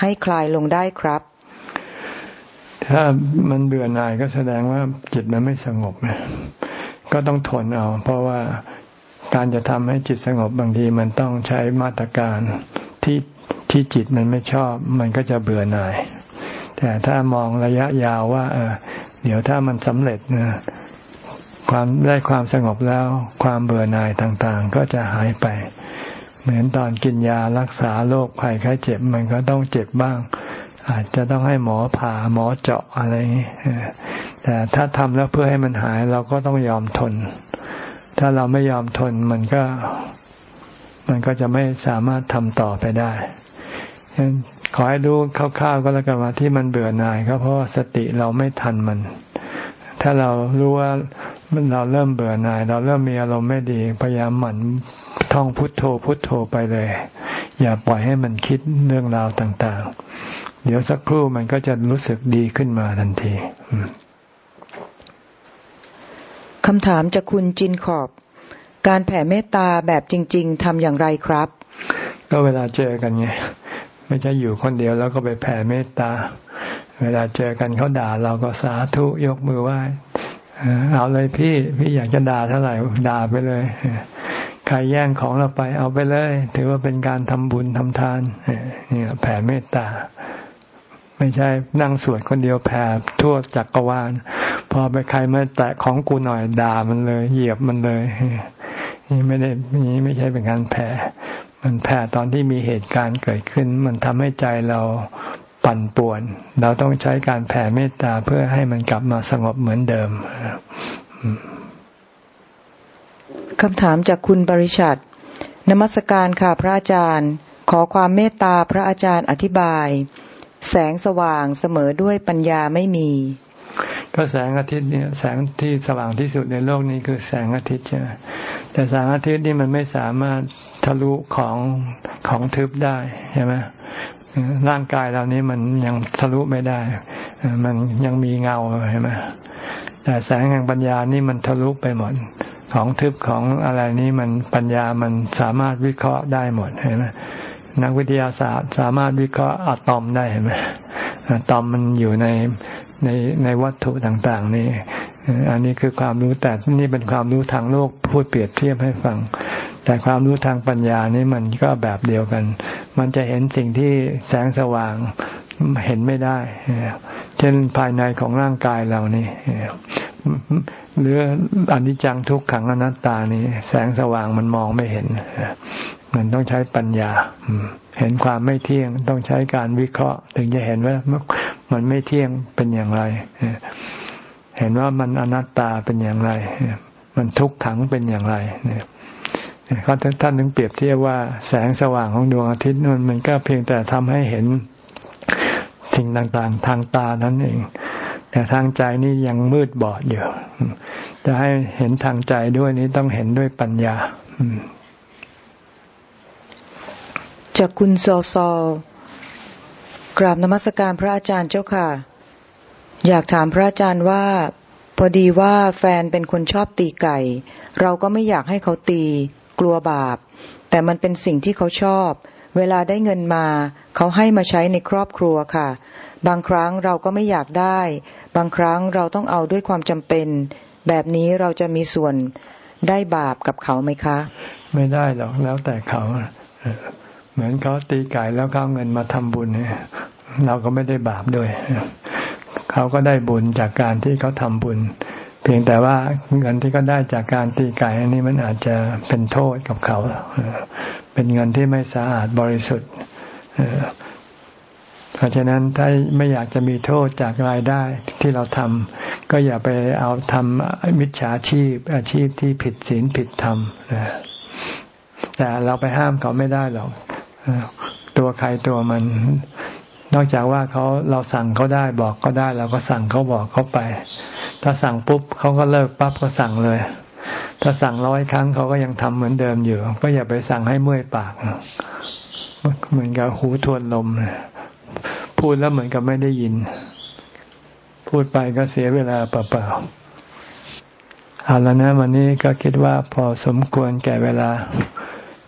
ให้คลายลงได้ครับ ถ้ามันเบื่อหน่ายก็แสดงว่าจิตมันไม่สงบนะก็ต้องทนเอา เพราะว่าการจะทำให้จิตสงบบางทีมันต้องใช้มาตรการที่ที่จิตมันไม่ชอบ มันก็จะเบื่อหน่าย แต่ถ้ามองระยะยาวว่าเออ เดี๋ยวถ้ามันสำเร็จนะความได้ความสงบแล้ว ความเบื่อหน่ายต่างๆ ก็จะหายไป เหมือนตอนกินยารักษาโรคภัยไข้เจ็บมันก็ต้องเจ็บบ้าง อาจจะต้องให้หมอผ่าหมอเจาะอะไรแต่ถ้าทำแล้วเพื่อให้มันหายเราก็ต้องยอมทน ถ้าเราไม่ยอมทนมันก็ มันก็จะไม่สามารถทำต่อไปได้ ขอให้รู้คร่าวๆก็แล้วกันว่าที่มันเบื่อหน่ายก็เพราะว่าสติเราไม่ทันมัน ถ้าเรารู้ว่าเราเริ่มเบื่อหน่าย เราเริ่มมีอารมณ์ไม่ดีพยายามหมั่นท่องพุทโธพุทโธไปเลย อย่าปล่อยให้มันคิดเรื่องราวต่างๆ เดี๋ยวสักครู่มันก็จะรู้สึกดีขึ้นมาทันทีคำถามจากคุณจินขอบ การแผ่เมตตาแบบจริง ๆทำอย่างไรครับ ก็เวลาเจอกันไง ไม่ใช่อยู่คนเดียวแล้วก็ไปแผ่เมตตา เวลาเจอกันเขาด่าเราก็สาธุยกมือไหว้เอาเลยพี่พี่อยากจะด่าเท่าไหร่ด่าไปเลยใครแย่งของเราไปเอาไปเลย ถือว่าเป็นการทำบุญทำทานนี่แผ่เมตตา ไม่ใช่นั่งสวดคนเดียวแผ่ทั่วจักรวาล พอไปใครมาแตะของกูหน่อยด่ามันเลย เหยียบมันเลยนี่ไม่ได้นี่ไม่ใช่เป็นการแผ่ มันแผ่ตอนที่มีเหตุการณ์เกิดขึ้น มันทำให้ใจเราปั่นป่วน เราต้องใช้การแผ่เมตตาเพื่อให้มันกลับมาสงบเหมือนเดิมคำถามจากคุณบริชัดนมัสการค่ะพระอาจารย์ ขอความเมตตาพระอาจารย์อธิบาย แสงสว่างเสมอด้วยปัญญาไม่มี ก็แสงอาทิตย์เนี่ยแสงที่สว่างที่สุดในโลกนี้คือแสงอาทิตย์ใช่ไหมแต่แสงอาทิตย์นี่มันไม่สามารถทะลุของของทึบได้ใช่ไหมร่างกายเรานี้มันยังทะลุไม่ได้ มันยังมีเงาใช่ไหมแต่แสงแห่งปัญญานี่มันทะลุไปหมด ของทึบของอะไรนี้มันปัญญามันสามารถวิเคราะห์ได้หมดเห็นไหมนักวิทยาศาสตร์สามารถวิเคราะห์อะตอมได้เห็นไหมอะตอมมันอยู่ใน ในในวัตถุต่างๆ นี่ อันนี้คือความรู้แต่นี่เป็นความรู้ทางโลกพูดเปรียบเทียบให้ฟัง แต่ความรู้ทางปัญญานี่มันก็แบบเดียวกัน มันจะเห็นสิ่งที่แสงสว่างเห็นไม่ได้ เช่นภายในของร่างกายเรานี่หรืออนิจจังทุกขังอนัตตานี่แสงสว่างมันมองไม่เห็น มันต้องใช้ปัญญา เห็นความไม่เที่ยงต้องใช้การวิเคราะห์ ถึงจะเห็นว่า มันไม่เที่ยงเป็นอย่างไร เห็นว่ามันอนัตตาเป็นอย่างไร มันทุกขังเป็นอย่างไรเนี่ยเขาท่านถึงเปรียบเทียบว่าแสงสว่างของดวงอาทิตย์นั่นมันก็เพียงแต่ทำให้เห็นสิ่งต่างๆ ทางตานั้นเอง แต่ทางใจนี่ยังมืดบอดอยู่จะให้เห็นทางใจด้วยนี้ต้องเห็นด้วยปัญญาจากคุณโซโซ กราบนมัสการพระอาจารย์เจ้าค่ะ อยากถามพระอาจารย์ว่า พอดีว่าแฟนเป็นคนชอบตีไก่ เราก็ไม่อยากให้เขาตี กลัวบาป แต่มันเป็นสิ่งที่เขาชอบ เวลาได้เงินมา เขาให้มาใช้ในครอบครัวค่ะ บางครั้งเราก็ไม่อยากได้ บางครั้งเราต้องเอาด้วยความจำเป็น แบบนี้เราจะมีส่วนได้บาปกับเขาไหมคะ ไม่ได้หรอกแล้วแต่เขา เหมือนเขาตีไก่แล้วเขาเงินมาทำบุญเนี่ยเราก็ไม่ได้บาปด้วย เขาก็ได้บุญจากการที่เขาทำบุญ เพียงแต่ว่าเงินที่เขาได้จากการตีไก่อันนี้มันอาจจะเป็นโทษกับเขา เป็นเงินที่ไม่สะอาดบริสุทธิ์เพราะฉะนั้นถ้าไม่อยากจะมีโทษจากรายได้ที่เราทำก็อย่าไปเอาทำมิจฉาชีพ อาชีพที่ผิดศีลผิดธรรมแต่เราไปห้ามเขาไม่ได้หรอก ตัวใครตัวมัน นอกจากว่าเขาเราสั่งเขาได้บอกก็ได้เราก็สั่งเขาบอกเขาไป ถ้าสั่งปุ๊บเขาก็เลิกปั๊บก็สั่งเลย ถ้าสั่งร้อยครั้งเขาก็ยังทำเหมือนเดิมอยู่ ก็อย่าไปสั่งให้เมื่อยปากเหมือนกับหูทวนลมพูดแล้วเหมือนกับไม่ได้ยิน พูดไปก็เสียเวลาเปล่าๆเอาแล้วนะวันนี้ก็คิดว่าพอสมควรแก่เวลา